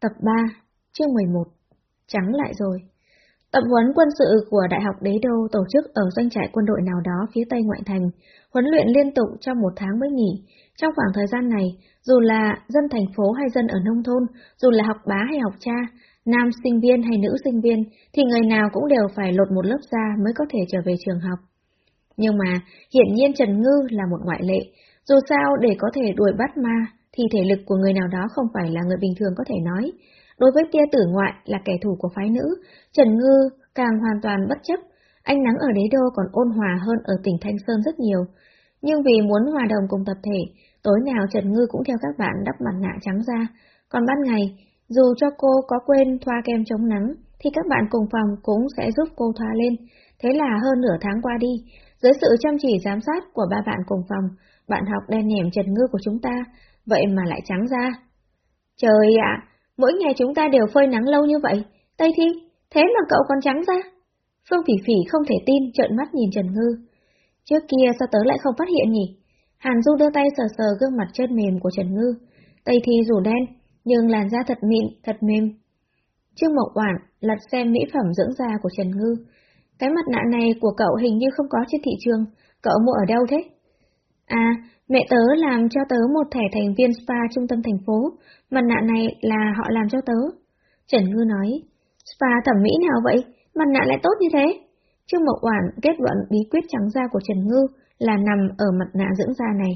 Tập 3, chương 11 Trắng lại rồi Tập huấn quân sự của Đại học Đế Đô tổ chức ở doanh trại quân đội nào đó phía tây ngoại thành, huấn luyện liên tục trong một tháng mới nghỉ. Trong khoảng thời gian này, dù là dân thành phố hay dân ở nông thôn, dù là học bá hay học cha, nam sinh viên hay nữ sinh viên, thì người nào cũng đều phải lột một lớp da mới có thể trở về trường học. Nhưng mà, hiển nhiên Trần Ngư là một ngoại lệ, dù sao để có thể đuổi bắt ma, thì thể lực của người nào đó không phải là người bình thường có thể nói. Đối với tia tử ngoại là kẻ thù của phái nữ, Trần Ngư càng hoàn toàn bất chấp, ánh nắng ở đế đô còn ôn hòa hơn ở tỉnh Thanh Sơn rất nhiều. Nhưng vì muốn hòa đồng cùng tập thể, tối nào Trần Ngư cũng theo các bạn đắp mặt nạ trắng ra, còn ban ngày, dù cho cô có quên thoa kem chống nắng, thì các bạn cùng phòng cũng sẽ giúp cô thoa lên. Thế là hơn nửa tháng qua đi, dưới sự chăm chỉ giám sát của ba bạn cùng phòng, bạn học đen nhèm Trần Ngư của chúng ta vậy mà lại trắng ra. Trời ạ, mỗi ngày chúng ta đều phơi nắng lâu như vậy, Tây Thi, thế mà cậu còn trắng ra. Phương Phỉ Phỉ không thể tin trợn mắt nhìn Trần Ngư. Trước kia sao tớ lại không phát hiện nhỉ? Hàn Du đưa tay sờ sờ gương mặt chân mềm của Trần Ngư. Tây Thi dù đen, nhưng làn da thật mịn, thật mềm. Trương Mộc Oản lật xem mỹ phẩm dưỡng da của Trần Ngư. Cái mặt nạ này của cậu hình như không có trên thị trường, cậu mua ở đâu thế? À, Mẹ tớ làm cho tớ một thẻ thành viên spa trung tâm thành phố, mặt nạ này là họ làm cho tớ. Trần Ngư nói, spa thẩm mỹ nào vậy, mặt nạ lại tốt như thế? Trương Mộc Oản kết luận bí quyết trắng da của Trần Ngư là nằm ở mặt nạ dưỡng da này.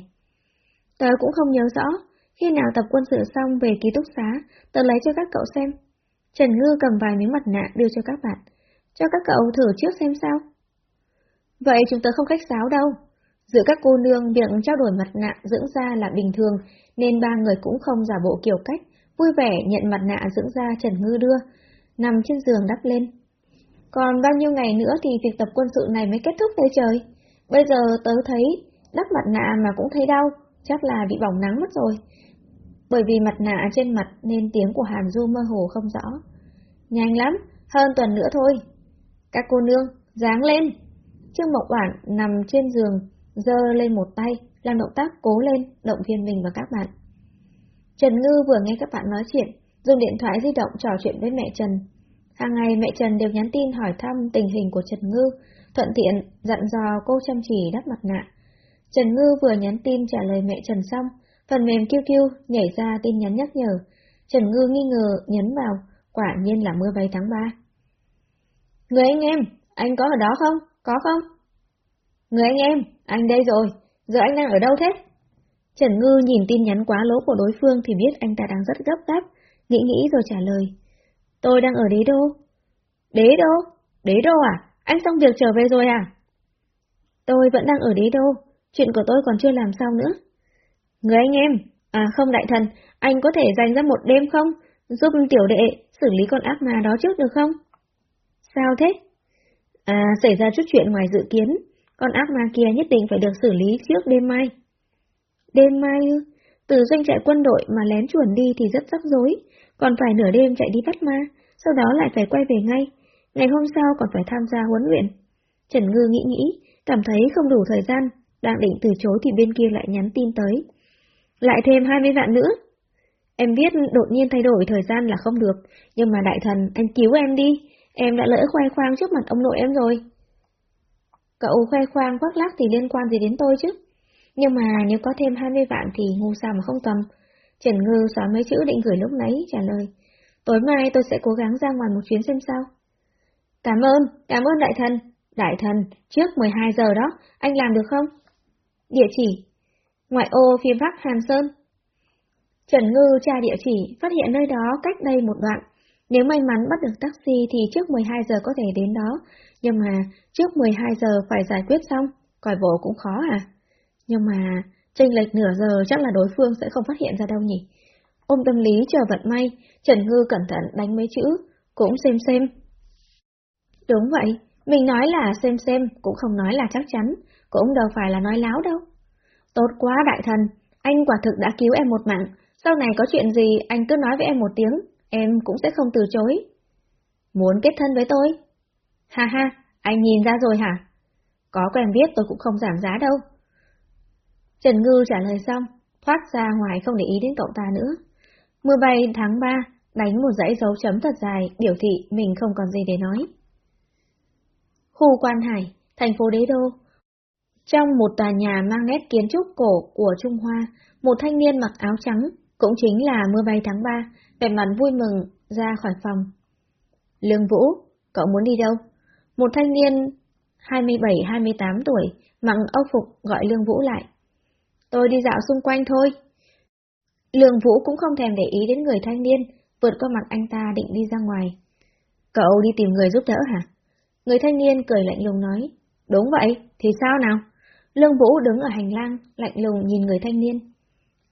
Tớ cũng không nhớ rõ, khi nào tập quân sự xong về ký túc xá, tớ lấy cho các cậu xem. Trần Ngư cầm vài miếng mặt nạ đưa cho các bạn, cho các cậu thử trước xem sao. Vậy chúng tớ không khách sáo đâu, Giữa các cô nương việc trao đổi mặt nạ dưỡng da là bình thường, nên ba người cũng không giả bộ kiểu cách, vui vẻ nhận mặt nạ dưỡng da Trần Ngư đưa, nằm trên giường đắp lên. Còn bao nhiêu ngày nữa thì việc tập quân sự này mới kết thúc thế trời? Bây giờ tớ thấy đắp mặt nạ mà cũng thấy đau, chắc là bị bỏng nắng mất rồi. Bởi vì mặt nạ trên mặt nên tiếng của Hàn Du mơ hồ không rõ. Nhanh lắm, hơn tuần nữa thôi. Các cô nương, dáng lên. Trương Mộc Oản nằm trên giường, giơ lên một tay, làm động tác cố lên, động viên mình và các bạn. Trần Ngư vừa nghe các bạn nói chuyện, dùng điện thoại di động trò chuyện với mẹ Trần. Hàng ngày mẹ Trần đều nhắn tin hỏi thăm tình hình của Trần Ngư, thuận tiện dặn dò cô chăm chỉ đắp mặt nạ. Trần Ngư vừa nhắn tin trả lời mẹ Trần xong, phần mềm QQ nhảy ra tin nhắn nhắc nhở. Trần Ngư nghi ngờ nhấn vào, quả nhiên là mưa bay tháng 3. Người anh em, anh có ở đó không? Có không? Người anh em, anh đây rồi, giờ anh đang ở đâu thế? Trần Ngư nhìn tin nhắn quá lố của đối phương thì biết anh ta đang rất gấp gáp, nghĩ nghĩ rồi trả lời. Tôi đang ở đế đô. Đế đô? Đế đô à? Anh xong việc trở về rồi à? Tôi vẫn đang ở đế đô, chuyện của tôi còn chưa làm sao nữa. Người anh em, à không đại thần, anh có thể dành ra một đêm không? Giúp tiểu đệ xử lý con ác ma đó trước được không? Sao thế? À, xảy ra chút chuyện ngoài dự kiến, con ác ma kia nhất định phải được xử lý trước đêm mai. Đêm mai ư? Từ doanh trại quân đội mà lén chuẩn đi thì rất rắc rối, còn phải nửa đêm chạy đi bắt ma, sau đó lại phải quay về ngay. Ngày hôm sau còn phải tham gia huấn luyện. Trần Ngư nghĩ nghĩ, cảm thấy không đủ thời gian, đang định từ chối thì bên kia lại nhắn tin tới. Lại thêm 20 vạn nữa. Em biết đột nhiên thay đổi thời gian là không được, nhưng mà đại thần, anh cứu em đi, em đã lỡ khoe khoang trước mặt ông nội em rồi. Cậu khoe khoang quắc lác thì liên quan gì đến tôi chứ? Nhưng mà nếu có thêm 20 vạn thì ngu sao mà không tầm. Trần Ngư xóa mấy chữ định gửi lúc nấy, trả lời. Tối mai tôi sẽ cố gắng ra ngoài một chuyến xem sao. Cảm ơn, cảm ơn đại thần. Đại thần, trước 12 giờ đó, anh làm được không? Địa chỉ. Ngoại ô phía bắc Hàn Sơn. Trần Ngư tra địa chỉ, phát hiện nơi đó cách đây một đoạn. Nếu may mắn bắt được taxi thì trước 12 giờ có thể đến đó, nhưng mà trước 12 giờ phải giải quyết xong, còi bộ cũng khó à? Nhưng mà chênh lệch nửa giờ chắc là đối phương sẽ không phát hiện ra đâu nhỉ? Ôm tâm lý chờ vận may, Trần Ngư cẩn thận đánh mấy chữ, cũng xem xem. Đúng vậy, mình nói là xem xem, cũng không nói là chắc chắn, cũng đâu phải là nói láo đâu. Tốt quá đại thần, anh quả thực đã cứu em một mạng, sau này có chuyện gì anh cứ nói với em một tiếng, em cũng sẽ không từ chối. Muốn kết thân với tôi? Ha ha, anh nhìn ra rồi hả? Có quen biết tôi cũng không giảm giá đâu. Trần Ngư trả lời xong, thoát ra ngoài không để ý đến cậu ta nữa. Mưa bay tháng 3, đánh một dãy dấu chấm thật dài, biểu thị mình không còn gì để nói. Khu Quan Hải, thành phố Đế Đô. Trong một tòa nhà mang nét kiến trúc cổ của Trung Hoa, một thanh niên mặc áo trắng, cũng chính là mưa bay tháng 3, vẻ mặt vui mừng ra khỏi phòng. Lương Vũ, cậu muốn đi đâu? Một thanh niên 27-28 tuổi, mặc âu phục gọi Lương Vũ lại. Tôi đi dạo xung quanh thôi. Lương Vũ cũng không thèm để ý đến người thanh niên, vượt qua mặt anh ta định đi ra ngoài. Cậu đi tìm người giúp đỡ hả? Người thanh niên cười lạnh lùng nói. Đúng vậy, thì sao nào? Lương Vũ đứng ở hành lang, lạnh lùng nhìn người thanh niên.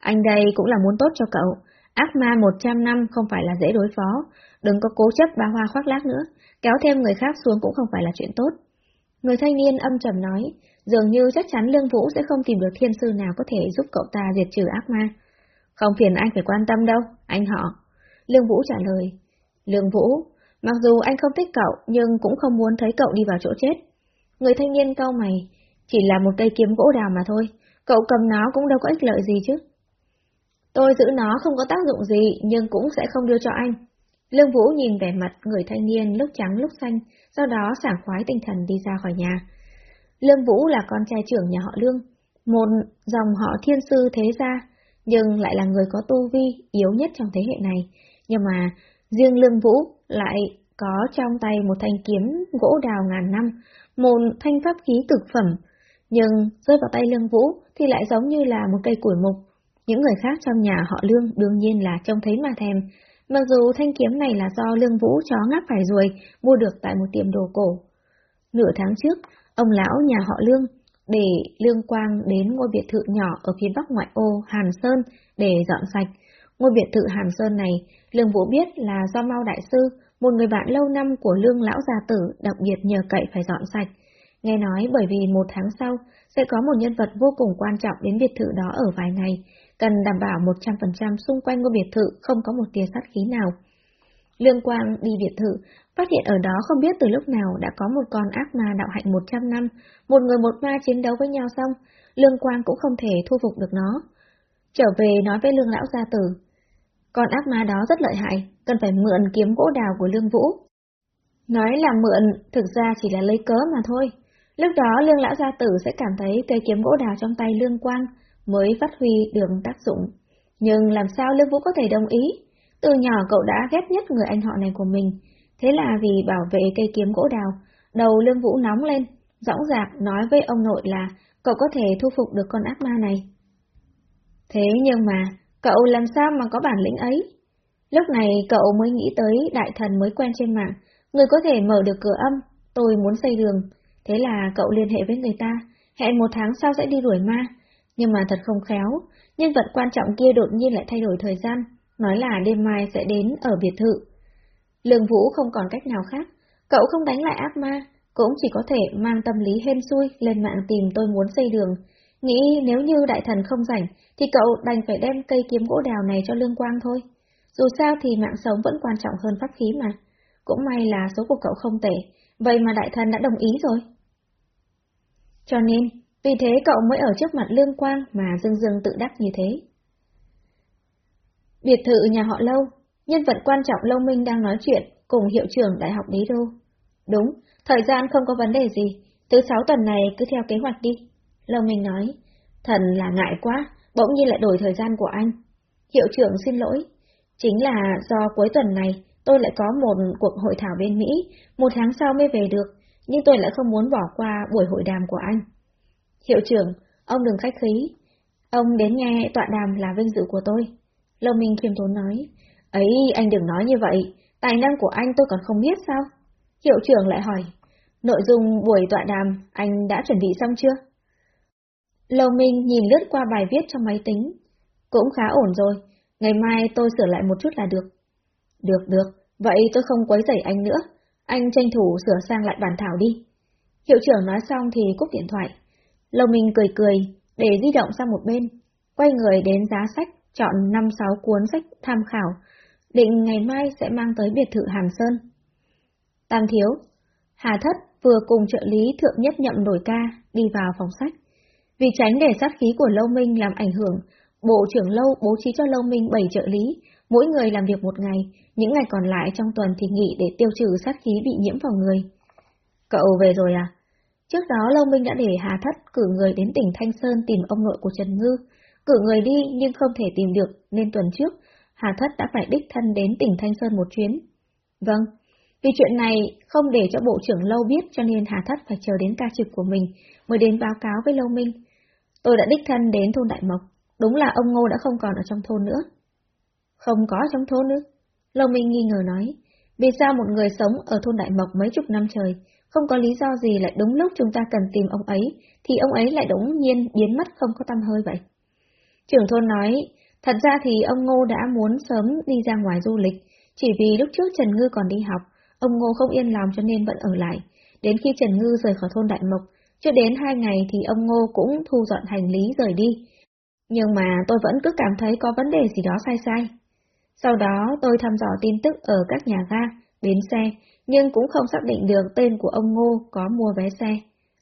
Anh đây cũng là muốn tốt cho cậu. Ác ma 100 năm không phải là dễ đối phó. Đừng có cố chấp ba hoa khoác lác nữa. Kéo thêm người khác xuống cũng không phải là chuyện tốt. Người thanh niên âm trầm nói, dường như chắc chắn Lương Vũ sẽ không tìm được thiên sư nào có thể giúp cậu ta diệt trừ ác ma. Không phiền anh phải quan tâm đâu, anh họ. Lương Vũ trả lời. Lương Vũ, mặc dù anh không thích cậu nhưng cũng không muốn thấy cậu đi vào chỗ chết. Người thanh niên cau mày, chỉ là một cây kiếm gỗ đào mà thôi, cậu cầm nó cũng đâu có ích lợi gì chứ. Tôi giữ nó không có tác dụng gì nhưng cũng sẽ không đưa cho anh. Lương Vũ nhìn vẻ mặt người thanh niên lúc trắng lúc xanh, sau đó sảng khoái tinh thần đi ra khỏi nhà. Lương Vũ là con trai trưởng nhà họ Lương, một dòng họ thiên sư thế gia, nhưng lại là người có tu vi yếu nhất trong thế hệ này. Nhưng mà riêng Lương Vũ lại có trong tay một thanh kiếm gỗ đào ngàn năm, một thanh pháp khí thực phẩm, nhưng rơi vào tay Lương Vũ thì lại giống như là một cây củi mục. Những người khác trong nhà họ Lương đương nhiên là trông thấy mà thèm, mặc dù thanh kiếm này là do Lương Vũ chó ngáp phải ruồi mua được tại một tiệm đồ cổ. Nửa tháng trước, ông lão nhà họ Lương để Lương Quang đến ngôi biệt thự nhỏ ở phía bắc ngoại ô Hàn Sơn để dọn sạch. Ngôi biệt thự Hàn Sơn này, Lương Vũ biết là do Mao Đại Sư, một người bạn lâu năm của Lương Lão Gia Tử đặc biệt nhờ cậy phải dọn sạch. Nghe nói bởi vì một tháng sau sẽ có một nhân vật vô cùng quan trọng đến biệt thự đó ở vài ngày, cần đảm bảo 100% xung quanh ngôi biệt thự không có một tia sát khí nào. Lương Quang đi biệt thự, phát hiện ở đó không biết từ lúc nào đã có một con ác ma đạo hạnh 100 năm, một người một ma chiến đấu với nhau xong, Lương Quang cũng không thể thu phục được nó. Trở về nói với Lương Lão Gia Tử, con ác ma đó rất lợi hại, cần phải mượn kiếm gỗ đào của Lương Vũ. Nói là mượn, thực ra chỉ là lấy cớ mà thôi. Lúc đó Lương Lão Gia Tử sẽ cảm thấy cây kiếm gỗ đào trong tay Lương Quang mới phát huy được tác dụng. Nhưng làm sao Lương Vũ có thể đồng ý? Từ nhỏ cậu đã ghét nhất người anh họ này của mình. Thế là vì bảo vệ cây kiếm gỗ đào, đầu Lương Vũ nóng lên, dõng dạc nói với ông nội là cậu có thể thu phục được con ác ma này. Thế nhưng mà, cậu làm sao mà có bản lĩnh ấy? Lúc này cậu mới nghĩ tới đại thần mới quen trên mạng, người có thể mở được cửa âm, tôi muốn xây đường. Thế là cậu liên hệ với người ta, hẹn một tháng sau sẽ đi đuổi ma. Nhưng mà thật không khéo, nhân vật quan trọng kia đột nhiên lại thay đổi thời gian, nói là đêm mai sẽ đến ở biệt thự. Lương Vũ không còn cách nào khác, cậu không đánh lại ác ma, cũng chỉ có thể mang tâm lý hên xui lên mạng tìm tôi muốn xây đường. Nghĩ nếu như đại thần không rảnh, thì cậu đành phải đem cây kiếm gỗ đào này cho Lương Quang thôi. Dù sao thì mạng sống vẫn quan trọng hơn pháp khí mà. Cũng may là số của cậu không tệ, vậy mà đại thần đã đồng ý rồi. Cho nên, vì thế cậu mới ở trước mặt Lương Quang mà dưng dưng tự đắc như thế. Biệt thự nhà họ Lâu, nhân vật quan trọng Lâu Minh đang nói chuyện cùng hiệu trưởng Đại học Đế Đô. Đúng, thời gian không có vấn đề gì, thứ sáu tuần này cứ theo kế hoạch đi. Lâu Minh nói, thần là ngại quá, bỗng nhiên lại đổi thời gian của anh. Hiệu trưởng xin lỗi, chính là do cuối tuần này tôi lại có một cuộc hội thảo bên Mỹ, một tháng sau mới về được, nhưng tôi lại không muốn bỏ qua buổi hội đàm của anh. Hiệu trưởng, ông đừng khách khí, ông đến nghe tọa đàm là vinh dự của tôi. Lâu Minh khiêm tốn nói, ấy anh đừng nói như vậy, tài năng của anh tôi còn không biết sao? Hiệu trưởng lại hỏi, nội dung buổi tọa đàm anh đã chuẩn bị xong chưa? Lâu Minh nhìn lướt qua bài viết trong máy tính, cũng khá ổn rồi, ngày mai tôi sửa lại một chút là được. Được được, vậy tôi không quấy rầy anh nữa, anh tranh thủ sửa sang lại bản thảo đi. Hiệu trưởng nói xong thì cúp điện thoại. Lâu Minh cười cười, để di động sang một bên, quay người đến giá sách, chọn 5-6 cuốn sách tham khảo, định ngày mai sẽ mang tới biệt thự Hàm Sơn. Tam Thiếu, Hà Thất vừa cùng trợ lý thượng nhất nhậm đổi ca đi vào phòng sách. Vì tránh để sát khí của Lâu Minh làm ảnh hưởng, Bộ trưởng Lâu bố trí cho Lâu Minh 7 trợ lý, mỗi người làm việc một ngày, những ngày còn lại trong tuần thì nghỉ để tiêu trừ sát khí bị nhiễm vào người. Cậu về rồi à? Trước đó Lâu Minh đã để Hà Thất cử người đến tỉnh Thanh Sơn tìm ông nội của Trần Ngư. Cử người đi nhưng không thể tìm được nên tuần trước, Hà Thất đã phải đích thân đến tỉnh Thanh Sơn một chuyến. Vâng, vì chuyện này không để cho Bộ trưởng Lâu biết cho nên Hà Thất phải chờ đến ca trực của mình mới đến báo cáo với Lâu Minh. Tôi đã đích thân đến thôn Đại Mộc, đúng là ông Ngô đã không còn ở trong thôn nữa. Không có trong thôn nữa. Lâu Minh nghi ngờ nói, vì sao một người sống ở thôn Đại Mộc mấy chục năm trời, không có lý do gì lại đúng lúc chúng ta cần tìm ông ấy, thì ông ấy lại đống nhiên biến mất không có tâm hơi vậy. Trưởng thôn nói, thật ra thì ông Ngô đã muốn sớm đi ra ngoài du lịch, chỉ vì lúc trước Trần Ngư còn đi học, ông Ngô không yên lòng cho nên vẫn ở lại. Đến khi Trần Ngư rời khỏi thôn Đại Mộc, chưa đến hai ngày thì ông Ngô cũng thu dọn hành lý rời đi. Nhưng mà tôi vẫn cứ cảm thấy có vấn đề gì đó sai sai. Sau đó tôi thăm dò tin tức ở các nhà ga, bến xe, nhưng cũng không xác định được tên của ông Ngô có mua vé xe.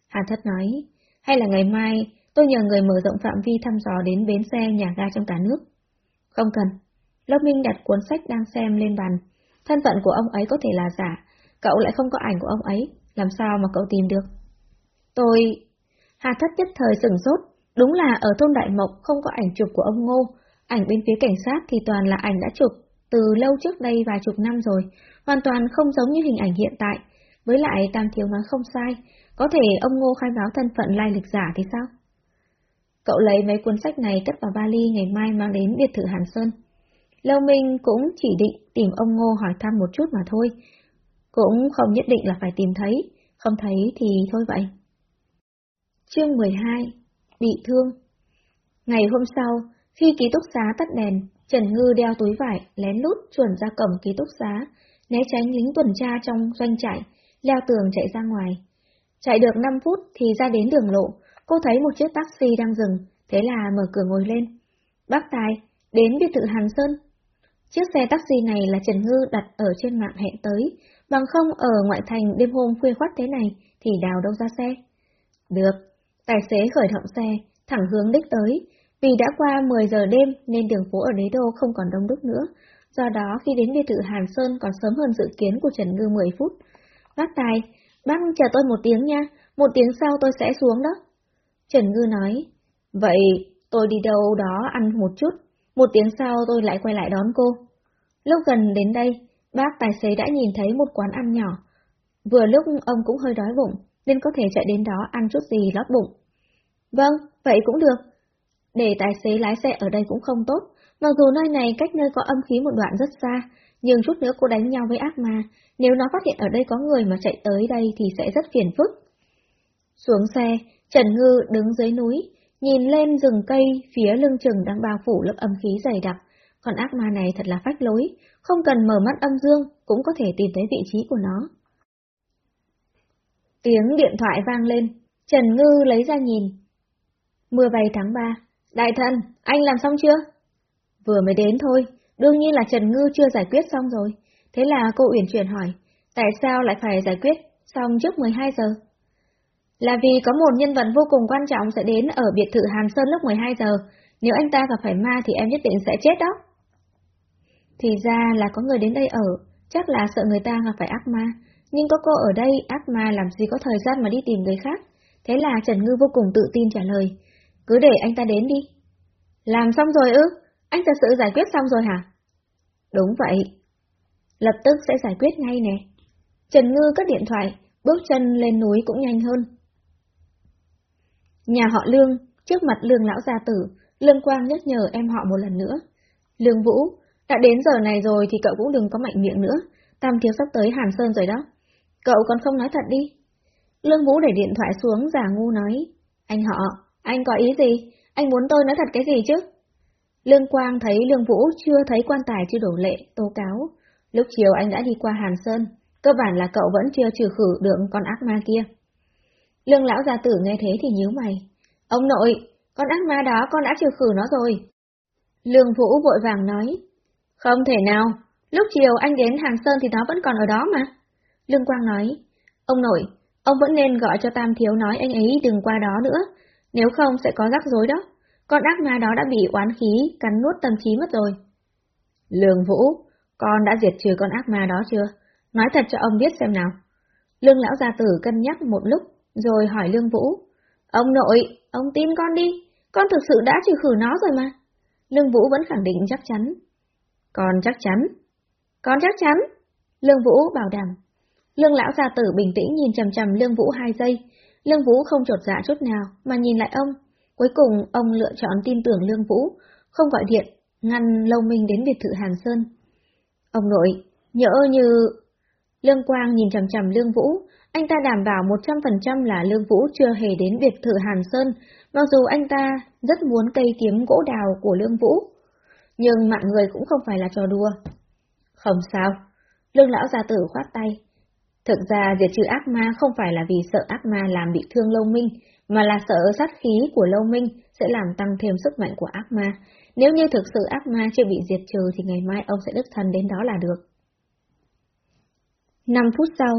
Hà Thất nói, hay là ngày mai tôi nhờ người mở rộng phạm vi thăm dò đến bến xe nhà ga trong cả nước. Không cần. Lớp Minh đặt cuốn sách đang xem lên bàn. Thân phận của ông ấy có thể là giả, cậu lại không có ảnh của ông ấy, làm sao mà cậu tìm được? Tôi... Hà Thất nhất thời sửng sốt, đúng là ở thôn Đại Mộc không có ảnh chụp của ông Ngô, ảnh bên phía cảnh sát thì toàn là ảnh đã chụp từ lâu trước đây vài chục năm rồi, hoàn toàn không giống như hình ảnh hiện tại. Với lại Tam Thiếu nói không sai, có thể ông Ngô khai báo thân phận lai lịch giả thì sao? Cậu lấy mấy cuốn sách này cất vào vali ngày mai mang đến biệt thự Hàn Sơn. Lâu Minh cũng chỉ định tìm ông Ngô hỏi thăm một chút mà thôi, cũng không nhất định là phải tìm thấy, không thấy thì thôi vậy. Chương 12 Bị thương Ngày hôm sau, khi ký túc xá tắt đèn, Trần Ngư đeo túi vải, lén lút chuẩn ra cổng ký túc xá, né tránh lính tuần tra trong doanh trại, leo tường chạy ra ngoài. Chạy được 5 phút thì ra đến đường lộ, cô thấy một chiếc taxi đang dừng, thế là mở cửa ngồi lên. Bác Tài, đến biệt thự Hàn Sơn. Chiếc xe taxi này là Trần Ngư đặt ở trên mạng hẹn tới, bằng không ở ngoại thành đêm hôm khuya khoắt thế này thì đào đâu ra xe. Được, tài xế khởi động xe, thẳng hướng đích tới, vì đã qua 10 giờ đêm nên đường phố ở đế đô không còn đông đúc nữa, do đó khi đến biệt thự Hàn Sơn còn sớm hơn dự kiến của Trần Ngư 10 phút. Bác Tài, bác chờ tôi một tiếng nha, một tiếng sau tôi sẽ xuống đó. Trần Ngư nói, vậy tôi đi đâu đó ăn một chút, một tiếng sau tôi lại quay lại đón cô. Lúc gần đến đây, bác tài xế đã nhìn thấy một quán ăn nhỏ. Vừa lúc ông cũng hơi đói bụng, nên có thể chạy đến đó ăn chút gì lót bụng. Vâng, vậy cũng được. Để tài xế lái xe ở đây cũng không tốt, mặc dù nơi này cách nơi có âm khí một đoạn rất xa, nhưng chút nữa cô đánh nhau với ác ma, nếu nó phát hiện ở đây có người mà chạy tới đây thì sẽ rất phiền phức. Xuống xe, Trần Ngư đứng dưới núi, nhìn lên rừng cây phía lưng chừng đang bao phủ lớp âm khí dày đặc, còn ác ma này thật là phách lối, không cần mở mắt âm dương cũng có thể tìm thấy vị trí của nó. Tiếng điện thoại vang lên, Trần Ngư lấy ra nhìn. Mưa vầy tháng 3, đại thần, anh làm xong chưa? Vừa mới đến thôi, đương nhiên là Trần Ngư chưa giải quyết xong rồi. Thế là cô Uyển chuyển hỏi, tại sao lại phải giải quyết xong trước 12 giờ? Là vì có một nhân vật vô cùng quan trọng sẽ đến ở biệt thự Hàn Sơn lúc 12 giờ, nếu anh ta gặp phải ma thì em nhất định sẽ chết đó. Thì ra là có người đến đây ở, chắc là sợ người ta gặp phải ác ma, nhưng có cô ở đây ác ma làm gì có thời gian mà đi tìm người khác. Thế là Trần Ngư vô cùng tự tin trả lời, cứ để anh ta đến đi. Làm xong rồi ư? Anh thật sự giải quyết xong rồi hả? Đúng vậy. Lập tức sẽ giải quyết ngay nè. Trần Ngư cất điện thoại, bước chân lên núi cũng nhanh hơn. Nhà họ Lương, trước mặt Lương lão gia tử, Lương Quang nhắc nhở em họ một lần nữa. Lương Vũ, đã đến giờ này rồi thì cậu cũng đừng có mạnh miệng nữa, Tam Thiếu sắp tới Hàn Sơn rồi đó. Cậu còn không nói thật đi. Lương Vũ để điện thoại xuống giả ngu nói, anh họ, anh có ý gì? Anh muốn tôi nói thật cái gì chứ? Lương Quang thấy Lương Vũ chưa thấy quan tài chưa đổ lệ, tố cáo. Lúc chiều anh đã đi qua Hàn Sơn, cơ bản là cậu vẫn chưa trừ khử được con ác ma kia. Lương lão gia tử nghe thế thì nhíu mày. Ông nội, con ác ma đó con đã trừ khử nó rồi. Lương Vũ vội vàng nói. Không thể nào, lúc chiều anh đến Hàn Sơn thì nó vẫn còn ở đó mà. Lương Quang nói. Ông nội, ông vẫn nên gọi cho Tam Thiếu nói anh ấy đừng qua đó nữa, nếu không sẽ có rắc rối đó. Con ác ma đó đã bị oán khí cắn nuốt tâm trí mất rồi. Lương Vũ, con đã diệt trừ con ác ma đó chưa? Nói thật cho ông biết xem nào. Lương lão gia tử cân nhắc một lúc, rồi hỏi Lương Vũ. Ông nội, ông tin con đi, con thực sự đã trừ khử nó rồi mà. Lương Vũ vẫn khẳng định chắc chắn. Con chắc chắn. Con chắc chắn. Lương Vũ bảo đảm. Lương lão gia tử bình tĩnh nhìn chầm chầm Lương Vũ hai giây. Lương Vũ không trột dạ chút nào, mà nhìn lại ông. Cuối cùng, ông lựa chọn tin tưởng Lương Vũ, không gọi điện, ngăn Lâu Minh đến biệt thự Hàn Sơn. Ông nội, nhỡ như... Lương Quang nhìn chầm chầm Lương Vũ, anh ta đảm bảo 100% là Lương Vũ chưa hề đến biệt thự Hàn Sơn, mặc dù anh ta rất muốn cây kiếm gỗ đào của Lương Vũ. Nhưng mạng người cũng không phải là trò đùa. Không sao. Lương lão gia tử khoát tay. Thực ra diệt trừ ác ma không phải là vì sợ ác ma làm bị thương Lâu Minh, mà là sợ sát khí của Lâu Minh sẽ làm tăng thêm sức mạnh của ác ma. Nếu như thực sự ác ma chưa bị diệt trừ thì ngày mai ông sẽ đích thân đến đó là được. 5 phút sau,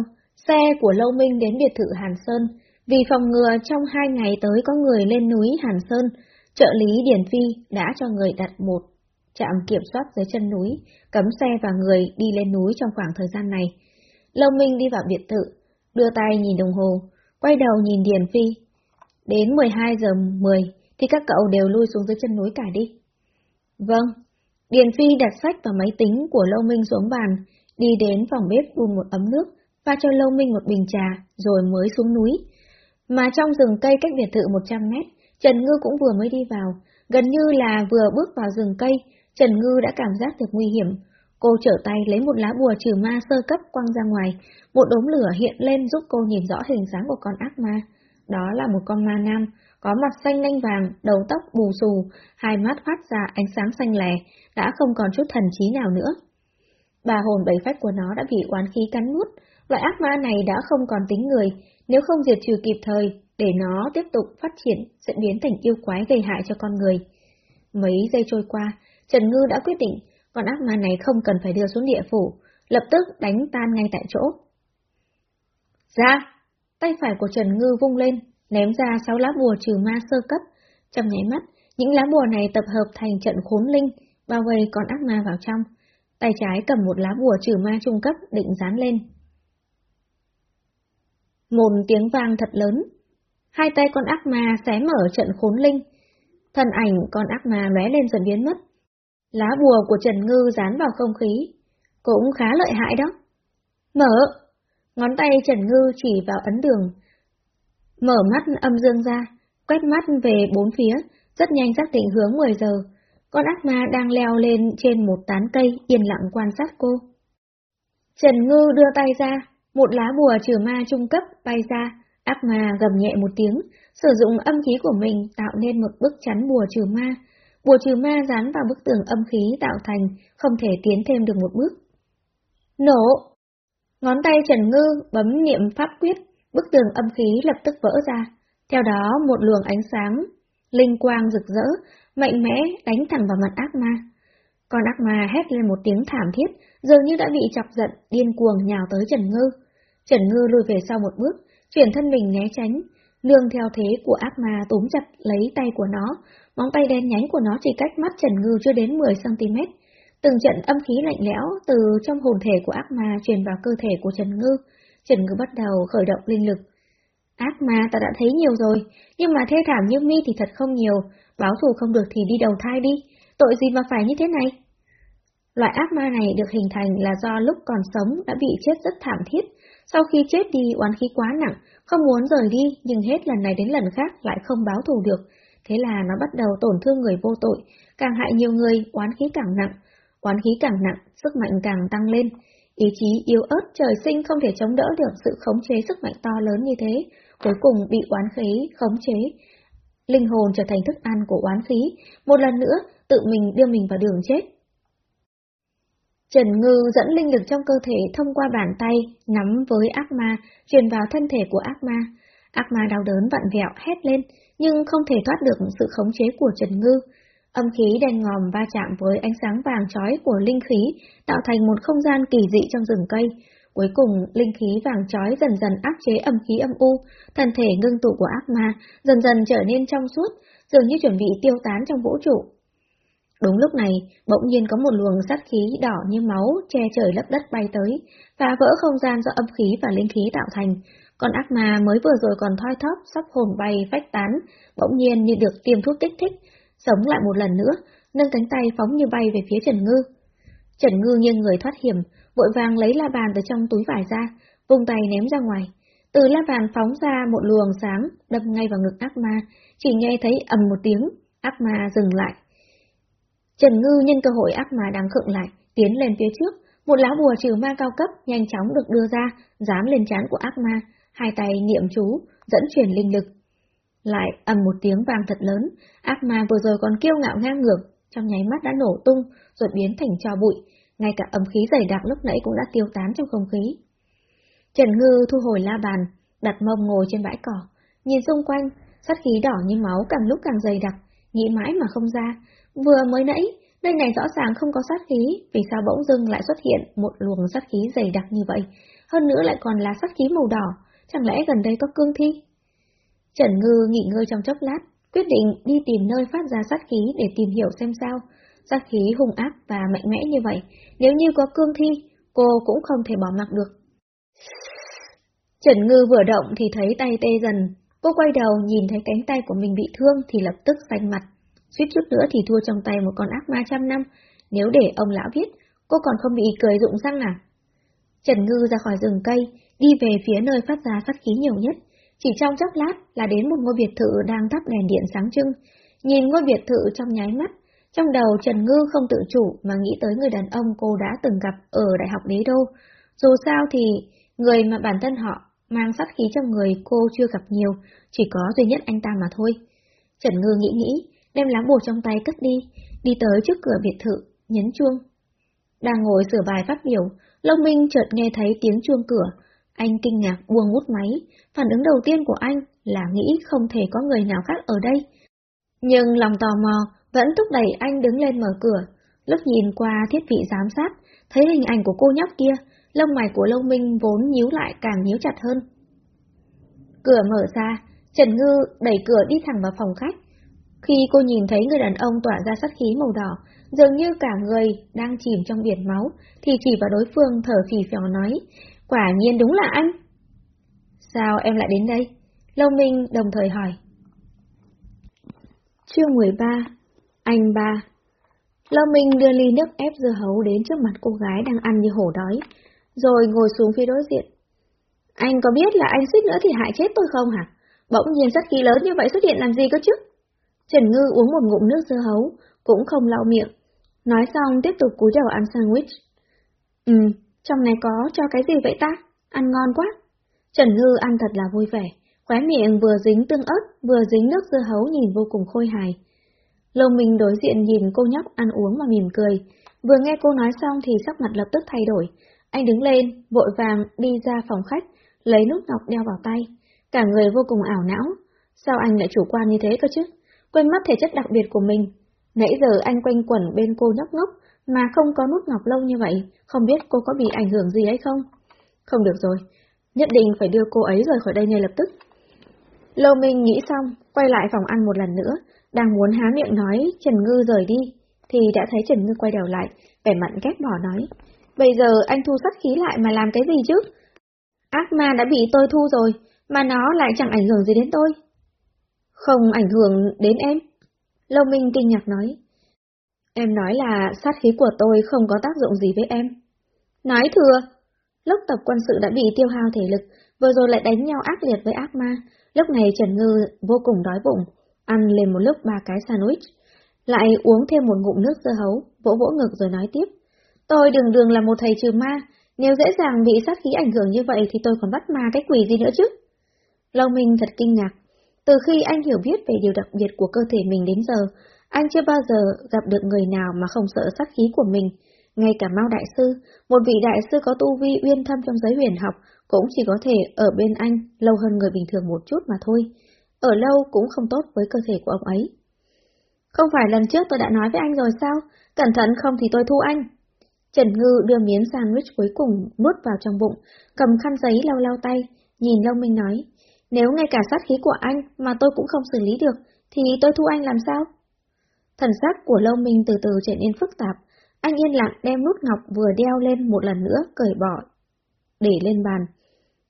xe của Lâu Minh đến biệt thự Hàn Sơn, vì phòng ngừa trong hai ngày tới có người lên núi Hàn Sơn, trợ lý Điển Phi đã cho người đặt một trạm kiểm soát dưới chân núi, cấm xe và người đi lên núi trong khoảng thời gian này. Lâu Minh đi vào biệt thự, đưa tay nhìn đồng hồ, quay đầu nhìn Điền Phi. Đến 12 giờ 10 thì các cậu đều lui xuống dưới chân núi cả đi. Vâng. Điền Phi đặt sách và máy tính của Lâu Minh xuống bàn, đi đến phòng bếp đun một ấm nước, pha cho Lâu Minh một bình trà, rồi mới xuống núi. Mà trong rừng cây cách biệt thự 100 mét, Trần Ngư cũng vừa mới đi vào, gần như là vừa bước vào rừng cây, Trần Ngư đã cảm giác được nguy hiểm. Cô trở tay lấy một lá bùa trừ ma sơ cấp quăng ra ngoài, một đốm lửa hiện lên giúp cô nhìn rõ hình dáng của con ác ma. Đó là một con ma nam, có mặt xanh nanh vàng, đầu tóc bù xù, hai mắt phát ra ánh sáng xanh lè, đã không còn chút thần trí nào nữa. Bà hồn bảy phách của nó đã bị oán khí cắn nuốt, loại ác ma này đã không còn tính người, nếu không diệt trừ kịp thời, để nó tiếp tục phát triển sẽ biến thành yêu quái gây hại cho con người. Mấy giây trôi qua, Trần Ngư đã quyết định, con ác ma này không cần phải đưa xuống địa phủ, lập tức đánh tan ngay tại chỗ. Ra! Tay phải của Trần Ngư vung lên, ném ra sáu lá bùa trừ ma sơ cấp. Trong nháy mắt, những lá bùa này tập hợp thành trận khốn linh, bao vây con ác ma vào trong. Tay trái cầm một lá bùa trừ ma trung cấp định dán lên. Một tiếng vang thật lớn. Hai tay con ác ma xé mở trận khốn linh. Thân ảnh con ác ma lóe lên dần biến mất. Lá bùa của Trần Ngư dán vào không khí. Cũng khá lợi hại đó. Mở! Ngón tay Trần Ngư chỉ vào ấn đường. Mở mắt âm dương ra, quét mắt về bốn phía, rất nhanh xác định hướng 10 giờ. Con ác ma đang leo lên trên một tán cây, yên lặng quan sát cô. Trần Ngư đưa tay ra, một lá bùa trừ ma trung cấp bay ra, ác ma gầm nhẹ một tiếng, sử dụng âm khí của mình tạo nên một bức chắn bùa trừ ma. Bùa trừ ma dán vào bức tường âm khí tạo thành, không thể tiến thêm được một bước. Nổ! Ngón tay Trần Ngư bấm niệm pháp quyết, bức tường âm khí lập tức vỡ ra. Theo đó một luồng ánh sáng, linh quang rực rỡ, mạnh mẽ đánh thẳng vào mặt ác ma. Con ác ma hét lên một tiếng thảm thiết, dường như đã bị chọc giận, điên cuồng nhào tới Trần Ngư. Trần Ngư lùi về sau một bước, chuyển thân mình né tránh, nương theo thế của ác ma túm chặt lấy tay của nó, móng tay đen nhánh của nó chỉ cách mắt Trần Ngư chưa đến 10cm. Từng trận âm khí lạnh lẽo từ trong hồn thể của ác ma truyền vào cơ thể của Trần Ngư. Trần Ngư bắt đầu khởi động linh lực. Ác ma ta đã thấy nhiều rồi, nhưng mà thê thảm như mi thì thật không nhiều, báo thù không được thì đi đầu thai đi, tội gì mà phải như thế này? Loại ác ma này được hình thành là do lúc còn sống đã bị chết rất thảm thiết, sau khi chết đi oán khí quá nặng, không muốn rời đi nhưng hết lần này đến lần khác lại không báo thù được, thế là nó bắt đầu tổn thương người vô tội, càng hại nhiều người, oán khí càng nặng, Quán khí càng nặng, sức mạnh càng tăng lên, ý chí yếu ớt trời sinh không thể chống đỡ được sự khống chế sức mạnh to lớn như thế, cuối cùng bị oán khí khống chế. Linh hồn trở thành thức ăn của oán khí, một lần nữa tự mình đưa mình vào đường chết. Trần Ngư dẫn linh lực trong cơ thể thông qua bàn tay, nắm với ác ma, truyền vào thân thể của ác ma. Ác ma đau đớn vặn vẹo hét lên, nhưng không thể thoát được sự khống chế của Trần Ngư. Âm khí đen ngòm va chạm với ánh sáng vàng chói của linh khí, tạo thành một không gian kỳ dị trong rừng cây. Cuối cùng, linh khí vàng chói dần dần áp chế âm khí âm u, thân thể ngưng tụ của ác ma dần dần trở nên trong suốt, dường như chuẩn bị tiêu tán trong vũ trụ. Đúng lúc này, bỗng nhiên có một luồng sát khí đỏ như máu che trời lấp đất bay tới, phá vỡ không gian do âm khí và linh khí tạo thành. Con ác ma mới vừa rồi còn thoi thóp, sắp hồn bay, phách tán, bỗng nhiên như được tiêm thuốc kích thích, sống lại một lần nữa, nâng cánh tay phóng như bay về phía Trần Ngư. Trần Ngư nghiêng người thoát hiểm, vội vàng lấy la bàn từ trong túi vải ra, vùng tay ném ra ngoài. Từ la bàn phóng ra một luồng sáng, đâm ngay vào ngực ác ma, chỉ nghe thấy ầm một tiếng, ác ma dừng lại. Trần Ngư nhân cơ hội ác ma đang khựng lại, tiến lên phía trước, một lá bùa trừ ma cao cấp nhanh chóng được đưa ra, dám lên trán của ác ma, hai tay niệm chú, dẫn truyền linh lực. Lại ầm một tiếng vang thật lớn, ác ma vừa rồi còn kiêu ngạo ngang ngược, trong nháy mắt đã nổ tung, rồi biến thành cho bụi, ngay cả ấm khí dày đặc lúc nãy cũng đã tiêu tán trong không khí. Trần Ngư thu hồi la bàn, đặt mông ngồi trên bãi cỏ, nhìn xung quanh, sát khí đỏ như máu càng lúc càng dày đặc, nghĩ mãi mà không ra. Vừa mới nãy, nơi này rõ ràng không có sát khí, vì sao bỗng dưng lại xuất hiện một luồng sát khí dày đặc như vậy, hơn nữa lại còn là sát khí màu đỏ, chẳng lẽ gần đây có cương thi? Trần Ngư nghỉ ngơi trong chốc lát, quyết định đi tìm nơi phát ra sát khí để tìm hiểu xem sao. Sát khí hung ác và mạnh mẽ như vậy, nếu như có cương thi, cô cũng không thể bỏ mặc được. Trần Ngư vừa động thì thấy tay tê dần, cô quay đầu nhìn thấy cánh tay của mình bị thương thì lập tức xanh mặt. Suýt chút nữa thì thua trong tay một con ác ma trăm năm, nếu để ông lão biết, cô còn không bị cười rụng răng à? Trần Ngư ra khỏi rừng cây, đi về phía nơi phát ra sát khí nhiều nhất. Chỉ trong chốc lát là đến một ngôi biệt thự đang thắp đèn điện sáng trưng. Nhìn ngôi biệt thự trong nháy mắt, trong đầu Trần Ngư không tự chủ mà nghĩ tới người đàn ông cô đã từng gặp ở Đại học Đế Đô. Dù sao thì, người mà bản thân họ mang sát khí trong người cô chưa gặp nhiều, chỉ có duy nhất anh ta mà thôi. Trần Ngư nghĩ nghĩ, đem lá bùa trong tay cất đi, đi tới trước cửa biệt thự, nhấn chuông. Đang ngồi sửa bài phát biểu, Long Minh chợt nghe thấy tiếng chuông cửa. Anh kinh ngạc buông ngút máy, phản ứng đầu tiên của anh là nghĩ không thể có người nào khác ở đây. Nhưng lòng tò mò vẫn thúc đẩy anh đứng lên mở cửa. Lúc nhìn qua thiết bị giám sát, thấy hình ảnh của cô nhóc kia, lông mày của Lông Minh vốn nhíu lại càng nhíu chặt hơn. Cửa mở ra, Trần Ngư đẩy cửa đi thẳng vào phòng khách. Khi cô nhìn thấy người đàn ông tỏa ra sát khí màu đỏ, dường như cả người đang chìm trong biển máu, thì chỉ vào đối phương thở phì phèo nói, quả nhiên đúng là anh. Sao em lại đến đây? Lâu Minh đồng thời hỏi. Chương 13 Anh ba Lâu Minh đưa ly nước ép dưa hấu đến trước mặt cô gái đang ăn như hổ đói, rồi ngồi xuống phía đối diện. Anh có biết là anh suýt nữa thì hại chết tôi không hả? Bỗng nhiên sát khí lớn như vậy xuất hiện làm gì cơ chứ? Trần Ngư uống một ngụm nước dưa hấu, cũng không lau miệng. Nói xong tiếp tục cúi đầu ăn sandwich. Ừ, trong này có cho cái gì vậy ta? Ăn ngon quá. Trần Ngư ăn thật là vui vẻ, khóe miệng vừa dính tương ớt, vừa dính nước dưa hấu nhìn vô cùng khôi hài. Lông mình đối diện nhìn cô nhóc ăn uống mà mỉm cười, vừa nghe cô nói xong thì sắc mặt lập tức thay đổi. Anh đứng lên, vội vàng đi ra phòng khách, lấy nút ngọc đeo vào tay. Cả người vô cùng ảo não. Sao anh lại chủ quan như thế cơ chứ? Quên mất thể chất đặc biệt của mình. Nãy giờ anh quanh quẩn bên cô nhóc ngốc, mà không có nút ngọc lâu như vậy, không biết cô có bị ảnh hưởng gì hay không? Không được rồi, nhất định phải đưa cô ấy rời khỏi đây ngay lập tức. Lâu Minh nghĩ xong, quay lại phòng ăn một lần nữa, đang muốn há miệng nói Trần Ngư rời đi, thì đã thấy Trần Ngư quay đầu lại, vẻ mặn ghét bỏ nói. Bây giờ anh thu sát khí lại mà làm cái gì chứ? Ác ma đã bị tôi thu rồi, mà nó lại chẳng ảnh hưởng gì đến tôi. Không ảnh hưởng đến em. Lâu Minh kinh ngạc nói. Em nói là sát khí của tôi không có tác dụng gì với em. Nói thừa, lúc tập quân sự đã bị tiêu hao thể lực, vừa rồi lại đánh nhau ác liệt với ác ma, lúc này Trần Ngư vô cùng đói bụng, ăn lên một lúc ba cái sandwich, lại uống thêm một ngụm nước dưa hấu, vỗ vỗ ngực rồi nói tiếp. Tôi đường đường là một thầy trừ ma, nếu dễ dàng bị sát khí ảnh hưởng như vậy thì tôi còn bắt ma cái quỷ gì nữa chứ? Lâu Minh thật kinh ngạc. Từ khi anh hiểu biết về điều đặc biệt của cơ thể mình đến giờ, anh chưa bao giờ gặp được người nào mà không sợ sát khí của mình. Ngay cả Mao Đại Sư, một vị đại sư có tu vi uyên thâm trong giới huyền học, cũng chỉ có thể ở bên anh lâu hơn người bình thường một chút mà thôi. Ở lâu cũng không tốt với cơ thể của ông ấy. Không phải lần trước tôi đã nói với anh rồi sao? Cẩn thận không thì tôi thu anh. Trần Ngư đưa miếng sandwich cuối cùng nuốt vào trong bụng, cầm khăn giấy lau lau tay, nhìn Long Minh nói, nếu ngay cả sát khí của anh mà tôi cũng không xử lý được, thì tôi thu anh làm sao? Thần sắc của Lâu Minh từ từ trở nên phức tạp, anh yên lặng đem nút ngọc vừa đeo lên một lần nữa cởi bỏ, để lên bàn.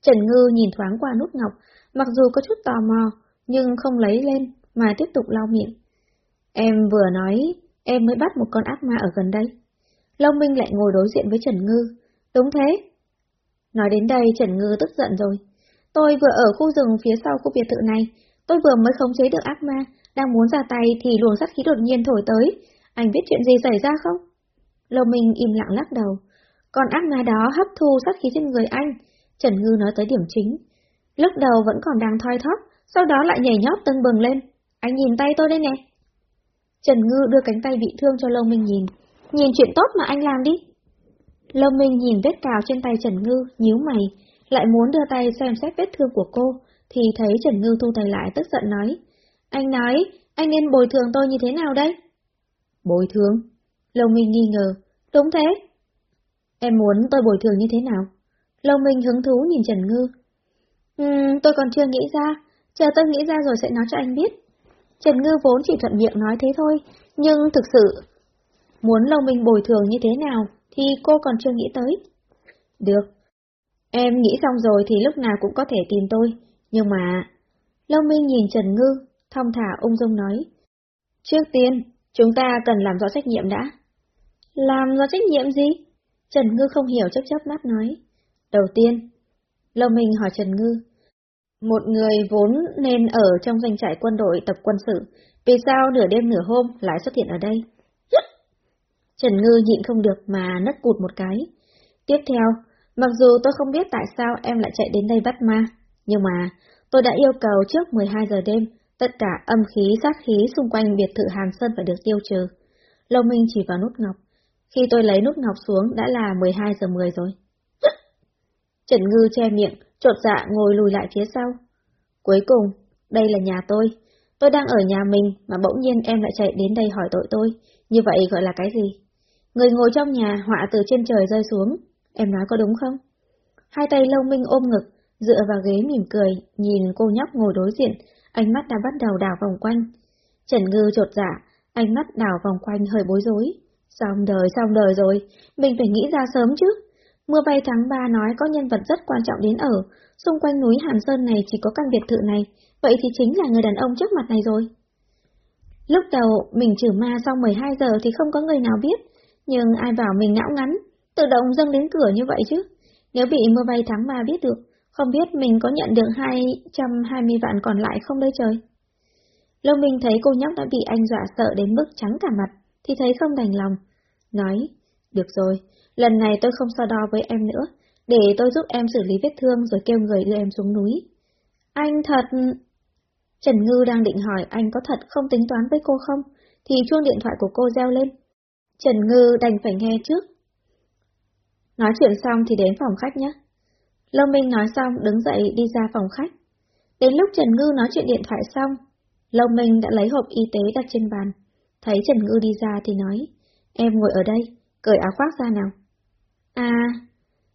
Trần Ngư nhìn thoáng qua nút ngọc, mặc dù có chút tò mò, nhưng không lấy lên, mà tiếp tục lau miệng. Em vừa nói, em mới bắt một con ác ma ở gần đây. Long Minh lại ngồi đối diện với Trần Ngư. Đúng thế. Nói đến đây Trần Ngư tức giận rồi. Tôi vừa ở khu rừng phía sau khu biệt thự này, tôi vừa mới khống chế được ác ma, đang muốn ra tay thì luồng sát khí đột nhiên thổi tới. Anh biết chuyện gì xảy ra không? Long Minh im lặng lắc đầu. còn ác ma đó hấp thu sát khí trên người anh. Trần Ngư nói tới điểm chính. Lúc đầu vẫn còn đang thoi thóp, sau đó lại nhảy nhót tưng bừng lên. Anh nhìn tay tôi đây nè. Trần Ngư đưa cánh tay bị thương cho Lâu Minh nhìn. Nhìn chuyện tốt mà anh làm đi. Lâu Minh nhìn vết cào trên tay Trần Ngư, nhíu mày, lại muốn đưa tay xem xét vết thương của cô, thì thấy Trần Ngư thu tay lại tức giận nói. Anh nói, anh nên bồi thường tôi như thế nào đây? Bồi thường? Lâu Minh nghi ngờ. Đúng thế. Em muốn tôi bồi thường như thế nào? Lâu Minh hứng thú nhìn Trần Ngư. Ừm, tôi còn chưa nghĩ ra, chờ tôi nghĩ ra rồi sẽ nói cho anh biết. Trần Ngư vốn chỉ thuận miệng nói thế thôi, nhưng thực sự, muốn Lâu Minh bồi thường như thế nào thì cô còn chưa nghĩ tới. Được. Em nghĩ xong rồi thì lúc nào cũng có thể tìm tôi, nhưng mà... Lâu Minh nhìn Trần Ngư, thong thả ung dung nói. Trước tiên, chúng ta cần làm rõ trách nhiệm đã. Làm rõ trách nhiệm gì? Trần Ngư không hiểu chấp chấp mắt nói. Đầu tiên, Lâu Minh hỏi Trần Ngư. Một người vốn nên ở trong doanh trại quân đội tập quân sự, vì sao nửa đêm nửa hôm lại xuất hiện ở đây? Trần Ngư nhịn không được mà nấc cụt một cái. Tiếp theo, mặc dù tôi không biết tại sao em lại chạy đến đây bắt ma, nhưng mà tôi đã yêu cầu trước 12 giờ đêm, tất cả âm khí, sát khí xung quanh biệt thự Hàn Sơn phải được tiêu trừ. Lâu Minh chỉ vào nút ngọc. Khi tôi lấy nút ngọc xuống đã là 12 giờ 10 rồi. Trần Ngư che miệng, trột dạ ngồi lùi lại phía sau. Cuối cùng, đây là nhà tôi. Tôi đang ở nhà mình mà bỗng nhiên em lại chạy đến đây hỏi tội tôi. Như vậy gọi là cái gì? Người ngồi trong nhà họa từ trên trời rơi xuống. Em nói có đúng không? Hai tay lâu minh ôm ngực, dựa vào ghế mỉm cười, nhìn cô nhóc ngồi đối diện, ánh mắt đã bắt đầu đảo vòng quanh. Trần Ngư trột dạ, ánh mắt đảo vòng quanh hơi bối rối. Xong đời, xong đời rồi, mình phải nghĩ ra sớm chứ. Mưa bay tháng 3 nói có nhân vật rất quan trọng đến ở, xung quanh núi Hàn Sơn này chỉ có căn biệt thự này, vậy thì chính là người đàn ông trước mặt này rồi. Lúc đầu mình trừ ma sau 12 giờ thì không có người nào biết, nhưng ai bảo mình não ngắn, tự động dâng đến cửa như vậy chứ. Nếu bị mưa bay tháng 3 biết được, không biết mình có nhận được 220 vạn còn lại không đây trời. Lâu Minh thấy cô nhóc đã bị anh dọa sợ đến mức trắng cả mặt, thì thấy không đành lòng. Nói, được rồi, lần này tôi không so đo với em nữa, để tôi giúp em xử lý vết thương rồi kêu người đưa em xuống núi. Anh thật... Trần Ngư đang định hỏi anh có thật không tính toán với cô không, thì chuông điện thoại của cô reo lên. Trần Ngư đành phải nghe trước. Nói chuyện xong thì đến phòng khách nhé. Lâu Minh nói xong đứng dậy đi ra phòng khách. Đến lúc Trần Ngư nói chuyện điện thoại xong, Lâu Minh đã lấy hộp y tế đặt trên bàn. Thấy Trần Ngư đi ra thì nói, em ngồi ở đây, cởi áo khoác ra nào. À,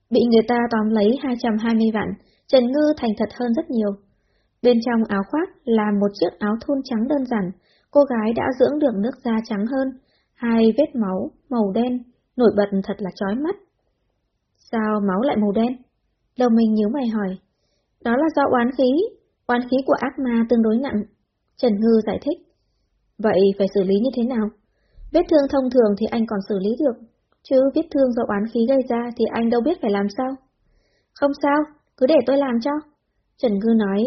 bị người ta tóm lấy 220 vạn, Trần Ngư thành thật hơn rất nhiều. Bên trong áo khoác là một chiếc áo thun trắng đơn giản, cô gái đã dưỡng được nước da trắng hơn, hai vết máu, màu đen, nổi bật thật là chói mắt. Sao máu lại màu đen? Đầu mình nhíu mày hỏi. Đó là do oán khí, oán khí của ác ma tương đối nặng. Trần Ngư giải thích. Vậy phải xử lý như thế nào? Vết thương thông thường thì anh còn xử lý được, chứ vết thương do oán khí gây ra thì anh đâu biết phải làm sao. Không sao, cứ để tôi làm cho. Trần Ngư nói,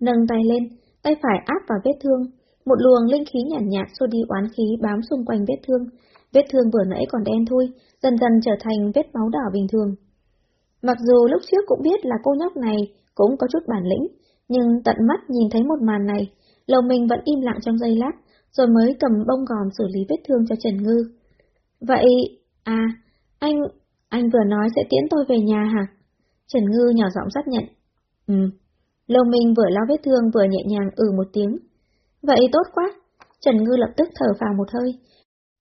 nâng tay lên, tay phải áp vào vết thương, một luồng linh khí nhàn nhạt, nhạt xua đi oán khí bám xung quanh vết thương. Vết thương vừa nãy còn đen thui, dần dần trở thành vết máu đỏ bình thường. Mặc dù lúc trước cũng biết là cô nhóc này cũng có chút bản lĩnh, nhưng tận mắt nhìn thấy một màn này, lầu mình vẫn im lặng trong giây lát, rồi mới cầm bông gòn xử lý vết thương cho Trần Ngư. Vậy, à, anh, anh vừa nói sẽ tiễn tôi về nhà hả? Trần Ngư nhỏ giọng xác nhận. Ừ. Lầu Minh vừa lau vết thương vừa nhẹ nhàng ừ một tiếng. Vậy tốt quá. Trần Ngư lập tức thở vào một hơi.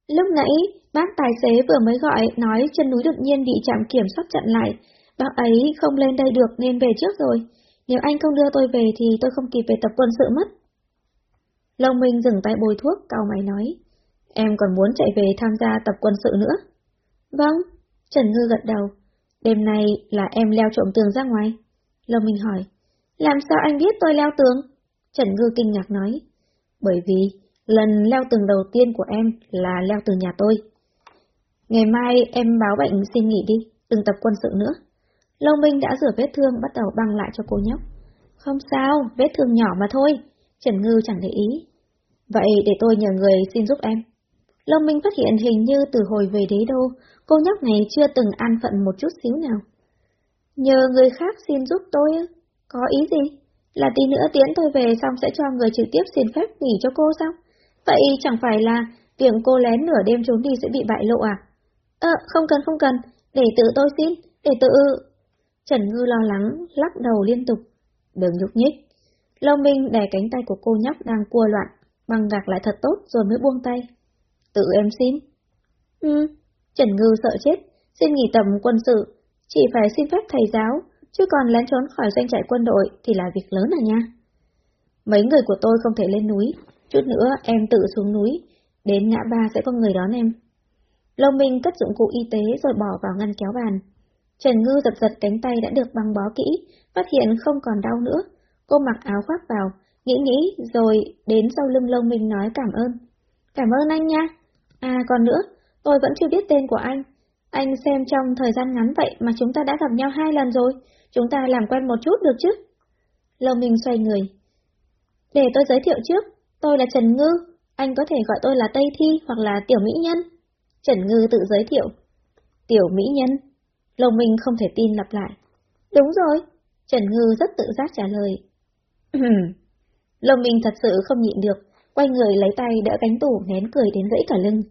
Lúc nãy, bác tài xế vừa mới gọi nói chân núi đột nhiên bị chạm kiểm soát chặn lại. Bác ấy không lên đây được nên về trước rồi. Nếu anh không đưa tôi về thì tôi không kịp về tập quân sự mất. Long Minh dừng tay bôi thuốc, cau mày nói. Em còn muốn chạy về tham gia tập quân sự nữa? Vâng, Trần Ngư gật đầu. Đêm nay là em leo trộm tường ra ngoài. Long Minh hỏi. Làm sao anh biết tôi leo tường? Trần Ngư kinh ngạc nói. Bởi vì, lần leo tường đầu tiên của em là leo từ nhà tôi. Ngày mai em báo bệnh xin nghỉ đi, đừng tập quân sự nữa. Lâu Minh đã rửa vết thương bắt đầu băng lại cho cô nhóc. Không sao, vết thương nhỏ mà thôi. Trần Ngư chẳng để ý. Vậy để tôi nhờ người xin giúp em. Long Minh phát hiện hình như từ hồi về đế đô, cô nhóc này chưa từng an phận một chút xíu nào. Nhờ người khác xin giúp tôi Có ý gì? Là tí nữa tiến tôi về xong sẽ cho người trực tiếp xin phép nghỉ cho cô sao? Vậy chẳng phải là việc cô lén nửa đêm trốn đi sẽ bị bại lộ à? Ờ, không cần không cần, để tự tôi xin, để tự... Trần Ngư lo lắng, lắc đầu liên tục. Đừng nhúc nhích. Lâu Minh đè cánh tay của cô nhóc đang cua loạn, băng gạc lại thật tốt rồi mới buông tay. Tự em xin. Ừ, Trần Ngư sợ chết, xin nghỉ tầm quân sự, chỉ phải xin phép thầy giáo, chứ còn lén trốn khỏi doanh trại quân đội thì là việc lớn à nha. Mấy người của tôi không thể lên núi, chút nữa em tự xuống núi, đến ngã ba sẽ có người đón em. Lâu Minh cất dụng cụ y tế rồi bỏ vào ngăn kéo bàn. Trần Ngư giật giật cánh tay đã được băng bó kỹ, phát hiện không còn đau nữa. Cô mặc áo khoác vào, nghĩ nghĩ rồi đến sau lưng lông Minh nói cảm ơn. Cảm ơn anh nha. À còn nữa, tôi vẫn chưa biết tên của anh. Anh xem trong thời gian ngắn vậy mà chúng ta đã gặp nhau hai lần rồi, chúng ta làm quen một chút được chứ? Lông Minh xoay người. Để tôi giới thiệu trước, tôi là Trần Ngư, anh có thể gọi tôi là Tây Thi hoặc là Tiểu Mỹ Nhân. Trần Ngư tự giới thiệu. Tiểu Mỹ Nhân. Lâu Minh không thể tin lặp lại. Đúng rồi, Trần Ngư rất tự giác trả lời. Lâu Minh thật sự không nhịn được, quay người lấy tay đỡ cánh tủ nén cười đến gãy cả lưng.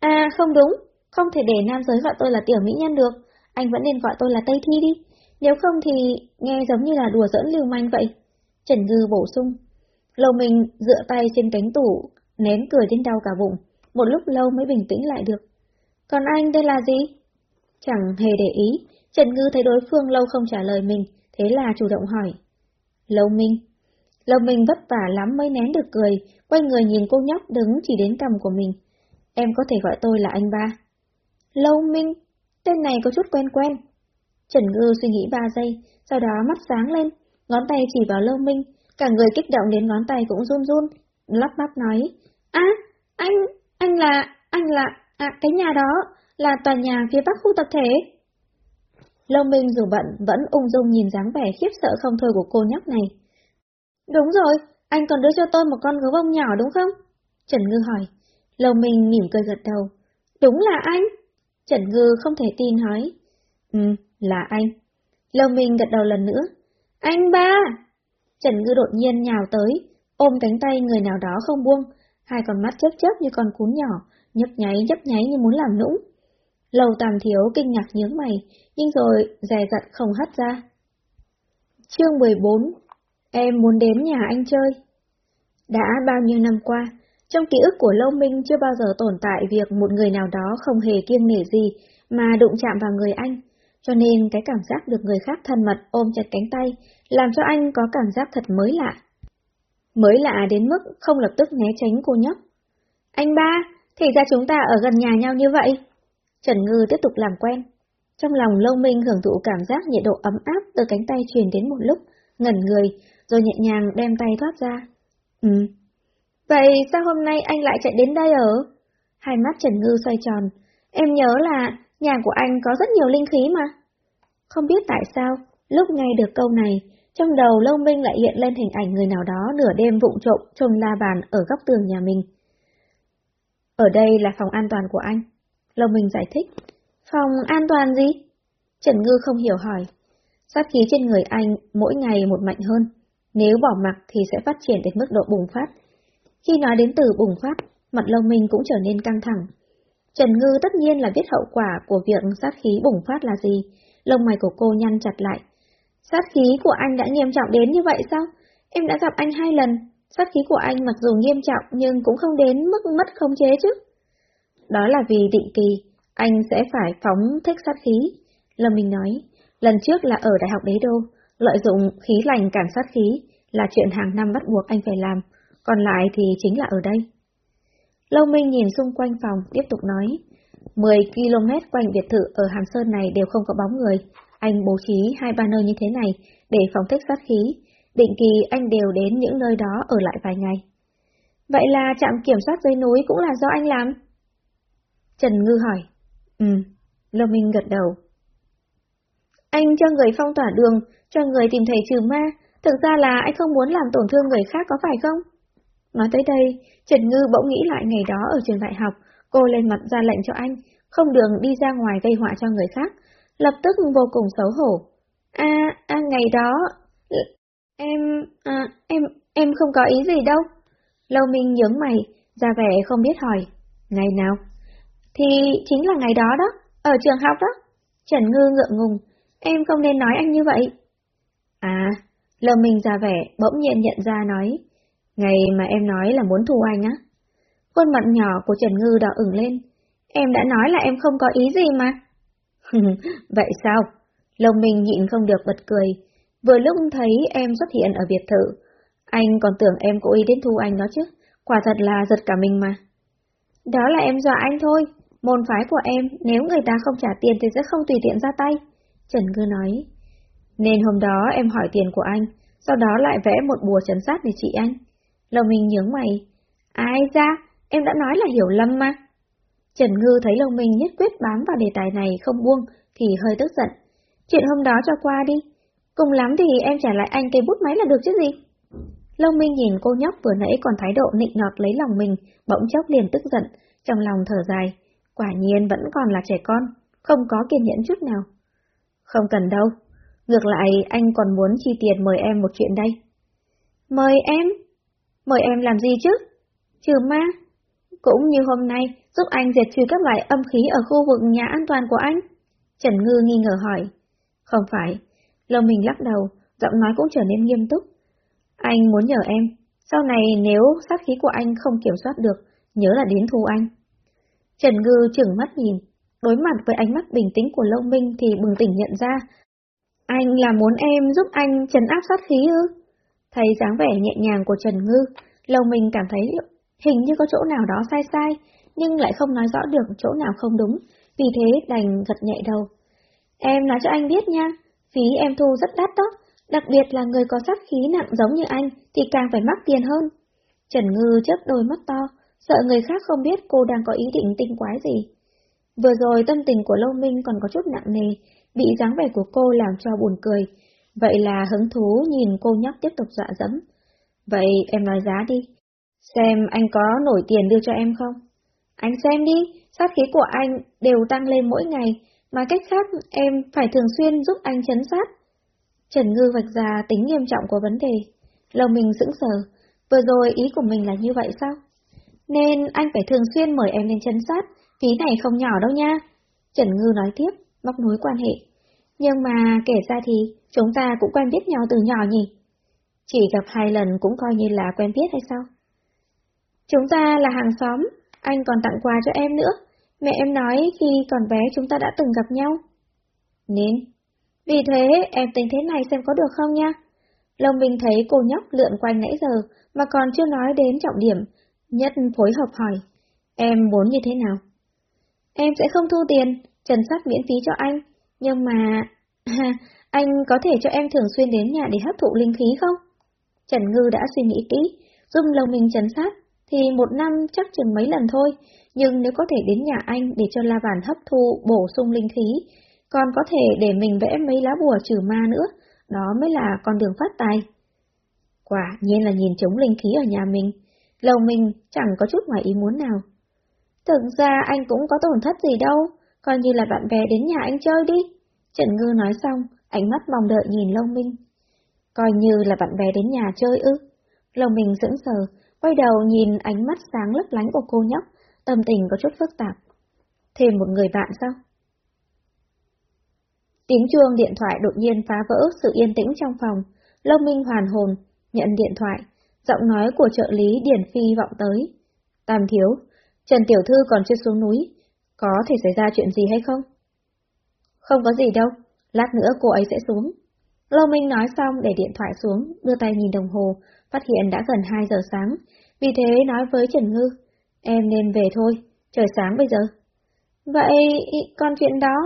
À không đúng, không thể để nam giới gọi tôi là tiểu mỹ nhân được, anh vẫn nên gọi tôi là Tây Thi đi, nếu không thì nghe giống như là đùa giỡn lưu manh vậy. Trần Ngư bổ sung. Lâu Minh dựa tay trên cánh tủ, nén cười đến đau cả bụng, một lúc lâu mới bình tĩnh lại được. Còn anh đây là gì? Chẳng hề để ý, Trần Ngư thấy đối phương lâu không trả lời mình, thế là chủ động hỏi. Lâu Minh. Lâu Minh vất vả lắm mới nén được cười, quay người nhìn cô nhóc đứng chỉ đến cầm của mình. Em có thể gọi tôi là anh ba. Lâu Minh, tên này có chút quen quen. Trần Ngư suy nghĩ ba giây, sau đó mắt sáng lên, ngón tay chỉ vào Lâu Minh, cả người kích động đến ngón tay cũng run run, lắp bắp nói, À, anh, anh là, anh là, à, cái nhà đó, là tòa nhà phía bắc khu tập thể. Lâu Minh dù bận vẫn ung dung nhìn dáng vẻ khiếp sợ không thôi của cô nhóc này. Đúng rồi, anh còn đưa cho tôi một con gấu bông nhỏ đúng không? Trần Ngư hỏi. Lâu Minh mỉm cười gật đầu. Đúng là anh. Trần Ngư không thể tin hỏi. Ừ, là anh. Lâu Minh gật đầu lần nữa. Anh ba! Trần Ngư đột nhiên nhào tới, ôm cánh tay người nào đó không buông, hai con mắt chớp chớp như con cún nhỏ, nhấp nháy nhấp nháy như muốn làm nũng. Lầu tàm Thiếu kinh ngạc nhướng mày, nhưng rồi dè dặt không hất ra. Chương 14 Em muốn đến nhà anh chơi. Đã bao nhiêu năm qua, trong ký ức của Lâu Minh chưa bao giờ tồn tại việc một người nào đó không hề kiêng nể gì mà đụng chạm vào người anh, cho nên cái cảm giác được người khác thân mật ôm chặt cánh tay làm cho anh có cảm giác thật mới lạ. Mới lạ đến mức không lập tức né tránh cô nhóc. Anh ba, thì ra chúng ta ở gần nhà nhau như vậy. Trần Ngư tiếp tục làm quen. Trong lòng Lâu Minh hưởng thụ cảm giác nhiệt độ ấm áp từ cánh tay truyền đến một lúc, ngẩn người, rồi nhẹ nhàng đem tay thoát ra. Ừ. Vậy sao hôm nay anh lại chạy đến đây ở? Hai mắt Trần Ngư xoay tròn. Em nhớ là nhà của anh có rất nhiều linh khí mà. Không biết tại sao, lúc nghe được câu này, trong đầu Lâu Minh lại hiện lên hình ảnh người nào đó nửa đêm vụng trộm trông la bàn ở góc tường nhà mình. Ở đây là phòng an toàn của anh. Lâu Minh giải thích. Phòng an toàn gì? Trần Ngư không hiểu hỏi. Sát khí trên người anh mỗi ngày một mạnh hơn. Nếu bỏ mặc thì sẽ phát triển đến mức độ bùng phát. Khi nói đến từ bùng phát, mặt Lâu Minh cũng trở nên căng thẳng. Trần Ngư tất nhiên là biết hậu quả của việc sát khí bùng phát là gì. Lông mày của cô nhăn chặt lại. Sát khí của anh đã nghiêm trọng đến như vậy sao? Em đã gặp anh hai lần. Sát khí của anh mặc dù nghiêm trọng nhưng cũng không đến mức mất không chế chứ. Đó là vì định kỳ, anh sẽ phải phóng thích sát khí. Lâm Minh nói, lần trước là ở Đại học Đế Đô, lợi dụng khí lành cảm sát khí là chuyện hàng năm bắt buộc anh phải làm, còn lại thì chính là ở đây. Lâu Minh nhìn xung quanh phòng, tiếp tục nói. 10 km quanh biệt thự ở Hàm Sơn này đều không có bóng người. Anh bố trí hai ba nơi như thế này để phòng thích sát khí. Định kỳ anh đều đến những nơi đó ở lại vài ngày. Vậy là trạm kiểm soát dưới núi cũng là do anh làm? Trần Ngư hỏi. Ừ, Lâm Minh gật đầu. Anh cho người phong tỏa đường, cho người tìm thầy trừ ma, thực ra là anh không muốn làm tổn thương người khác có phải không? Nói tới đây, Trần Ngư bỗng nghĩ lại ngày đó ở trường đại học, cô lên mặt ra lệnh cho anh, không đường đi ra ngoài gây họa cho người khác, lập tức vô cùng xấu hổ. À, à ngày đó, em, à, em, em không có ý gì đâu. Lâu Minh nhướng mày, ra vẻ không biết hỏi. Ngày nào? Thì chính là ngày đó đó, ở trường học đó. Trần Ngư ngượng ngùng, em không nên nói anh như vậy. À, Lâu Minh ra vẻ, bỗng nhiên nhận ra nói. Ngày mà em nói là muốn thù anh á. Khuôn mặt nhỏ của Trần Ngư đỏ ửng lên. Em đã nói là em không có ý gì mà. Vậy sao? Lông mình nhịn không được bật cười. Vừa lúc thấy em xuất hiện ở biệt thự, anh còn tưởng em cố ý đến thu anh đó chứ. Quả thật là giật cả mình mà. Đó là em dọa anh thôi. Môn phái của em, nếu người ta không trả tiền thì sẽ không tùy tiện ra tay. Trần Ngư nói. Nên hôm đó em hỏi tiền của anh, sau đó lại vẽ một bùa trấn sát để trị anh. Lông mình nhướng mày. Ai ra, em đã nói là hiểu lầm mà. Trần Ngư thấy Lông Minh nhất quyết bám vào đề tài này không buông, thì hơi tức giận. Chuyện hôm đó cho qua đi. Cùng lắm thì em trả lại anh cây bút máy là được chứ gì. Lông Minh nhìn cô nhóc vừa nãy còn thái độ nịnh nọt lấy lòng mình, bỗng chốc liền tức giận, trong lòng thở dài. Quả nhiên vẫn còn là trẻ con, không có kiên nhẫn chút nào. Không cần đâu. Ngược lại, anh còn muốn chi tiền mời em một chuyện đây. Mời em? Mời em làm gì chứ? Trừ ma? Cũng như hôm nay, giúp anh diệt trừ các loại âm khí ở khu vực nhà an toàn của anh. Trần Ngư nghi ngờ hỏi. Không phải. Lông mình lắc đầu, giọng nói cũng trở nên nghiêm túc. Anh muốn nhờ em, sau này nếu sát khí của anh không kiểm soát được, nhớ là đến thu anh. Trần Ngư chừng mắt nhìn, đối mặt với ánh mắt bình tĩnh của Lâu Minh thì bừng tỉnh nhận ra. Anh là muốn em giúp anh trấn áp sát khí ư? Thấy dáng vẻ nhẹ nhàng của Trần Ngư, Lâu Minh cảm thấy hình như có chỗ nào đó sai sai, nhưng lại không nói rõ được chỗ nào không đúng, vì thế đành gật nhẹ đầu. Em nói cho anh biết nha, phí em thu rất đắt đó, đặc biệt là người có sát khí nặng giống như anh thì càng phải mắc tiền hơn. Trần Ngư chớp đôi mắt to, sợ người khác không biết cô đang có ý định tinh quái gì. Vừa rồi tâm tình của Lâu Minh còn có chút nặng nề, bị dáng vẻ của cô làm cho buồn cười, vậy là hứng thú nhìn cô nhóc tiếp tục dọa dẫm. Vậy em nói giá đi, xem anh có nổi tiền đưa cho em không? Anh xem đi, sát khí của anh đều tăng lên mỗi ngày, mà cách khác em phải thường xuyên giúp anh chấn sát. Trần Ngư vạch ra tính nghiêm trọng của vấn đề. Lòng mình sững sờ, vừa rồi ý của mình là như vậy sao? Nên anh phải thường xuyên mời em lên chấn sát, phí này không nhỏ đâu nha. Trần Ngư nói tiếp, móc nối quan hệ. Nhưng mà kể ra thì chúng ta cũng quen biết nhau từ nhỏ nhỉ? Chỉ gặp hai lần cũng coi như là quen biết hay sao? Chúng ta là hàng xóm, anh còn tặng quà cho em nữa. Mẹ em nói khi còn bé chúng ta đã từng gặp nhau. Nên, vì thế em tính thế này xem có được không nha? Lòng mình thấy cô nhóc lượn quanh nãy giờ mà còn chưa nói đến trọng điểm, nhất phối hợp hỏi. Em muốn như thế nào? Em sẽ không thu tiền, trần sát miễn phí cho anh, nhưng mà... anh có thể cho em thường xuyên đến nhà để hấp thụ linh khí không? Trần Ngư đã suy nghĩ kỹ, dùng lòng mình trần sát, thì một năm chắc chừng mấy lần thôi, nhưng nếu có thể đến nhà anh để cho La Bàn hấp thu, bổ sung linh khí, còn có thể để mình vẽ mấy lá bùa trừ ma nữa, đó mới là con đường phát tài. Quả nhiên là nhìn trống linh khí ở nhà mình, lầu mình chẳng có chút ngoài ý muốn nào. Thực ra anh cũng có tổn thất gì đâu, coi như là bạn bè đến nhà anh chơi đi. Trần Ngư nói xong, ánh mắt mong đợi nhìn Lâu Minh. Coi như là bạn bè đến nhà chơi ư. Lâu Minh sững sờ, quay đầu nhìn ánh mắt sáng lấp lánh của cô nhóc, tâm tình có chút phức tạp. Thêm một người bạn sao? Tiếng chuông điện thoại đột nhiên phá vỡ sự yên tĩnh trong phòng. Lâu Minh hoàn hồn, nhận điện thoại, giọng nói của trợ lý Điển Phi vọng tới. Tam thiếu, Trần Tiểu Thư còn chưa xuống núi, có thể xảy ra chuyện gì hay không? Không có gì đâu, lát nữa cô ấy sẽ xuống. Lâu Minh nói xong để điện thoại xuống, đưa tay nhìn đồng hồ, phát hiện đã gần 2 giờ sáng, vì thế nói với Trần Ngư, Em nên về thôi, trời sáng bây giờ. Vậy, còn chuyện đó...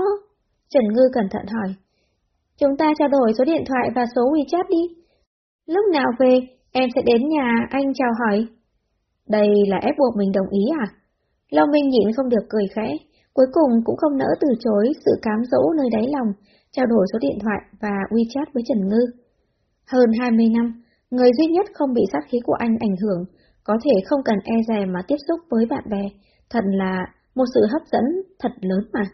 Trần Ngư cẩn thận hỏi. Chúng ta trao đổi số điện thoại và số WeChat đi. Lúc nào về, em sẽ đến nhà anh chào hỏi. Đây là ép buộc mình đồng ý à? Lâu Minh nhịn không được cười khẽ, cuối cùng cũng không nỡ từ chối sự cám dỗ nơi đáy lòng, trao đổi số điện thoại và WeChat với Trần Ngư. Hơn 20 năm, người duy nhất không bị sát khí của anh ảnh hưởng, có thể không cần e dè mà tiếp xúc với bạn bè, thật là một sự hấp dẫn thật lớn mà.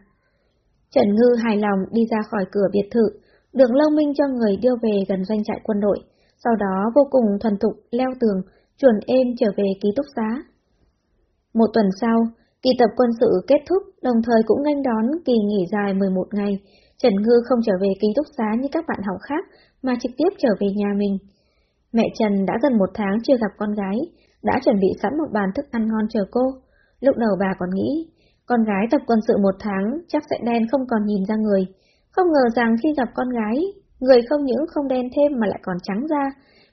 Trần Ngư hài lòng đi ra khỏi cửa biệt thự, được Lâu Minh cho người đưa về gần doanh trại quân đội, sau đó vô cùng thuần thục leo tường, chuồn êm trở về ký túc xá. Một tuần sau, kỳ tập quân sự kết thúc, đồng thời cũng nghênh đón kỳ nghỉ dài 11 ngày. Trần Ngư không trở về ký túc xá như các bạn học khác, mà trực tiếp trở về nhà mình. Mẹ Trần đã gần một tháng chưa gặp con gái, đã chuẩn bị sẵn một bàn thức ăn ngon chờ cô. Lúc đầu bà còn nghĩ, con gái tập quân sự một tháng chắc sẽ đen không còn nhìn ra người. Không ngờ rằng khi gặp con gái, người không những không đen thêm mà lại còn trắng ra.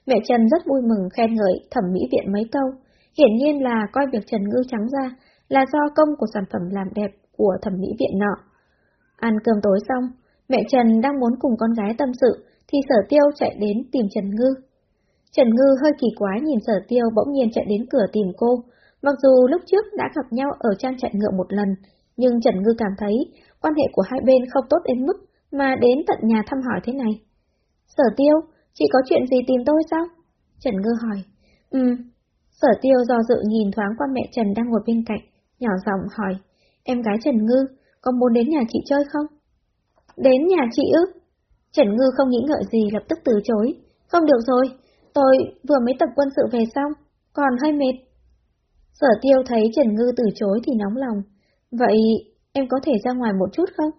Mẹ Trần rất vui mừng khen ngợi thẩm mỹ viện mấy câu. Hiển nhiên là coi việc Trần Ngư trắng ra là do công của sản phẩm làm đẹp của thẩm mỹ viện nọ. Ăn cơm tối xong, mẹ Trần đang muốn cùng con gái tâm sự, thì sở tiêu chạy đến tìm Trần Ngư. Trần Ngư hơi kỳ quái nhìn sở tiêu bỗng nhiên chạy đến cửa tìm cô, mặc dù lúc trước đã gặp nhau ở trang trại ngựa một lần, nhưng Trần Ngư cảm thấy quan hệ của hai bên không tốt đến mức mà đến tận nhà thăm hỏi thế này. Sở tiêu, chị có chuyện gì tìm tôi sao? Trần Ngư hỏi. Ừ. Sở tiêu do dự nhìn thoáng qua mẹ Trần đang ngồi bên cạnh, nhỏ giọng hỏi. Em gái Trần Ngư, có muốn đến nhà chị chơi không? Đến nhà chị ư? Trần Ngư không nghĩ ngợi gì lập tức từ chối. Không được rồi, tôi vừa mới tập quân sự về xong, còn hơi mệt. Sở tiêu thấy Trần Ngư từ chối thì nóng lòng. Vậy em có thể ra ngoài một chút không?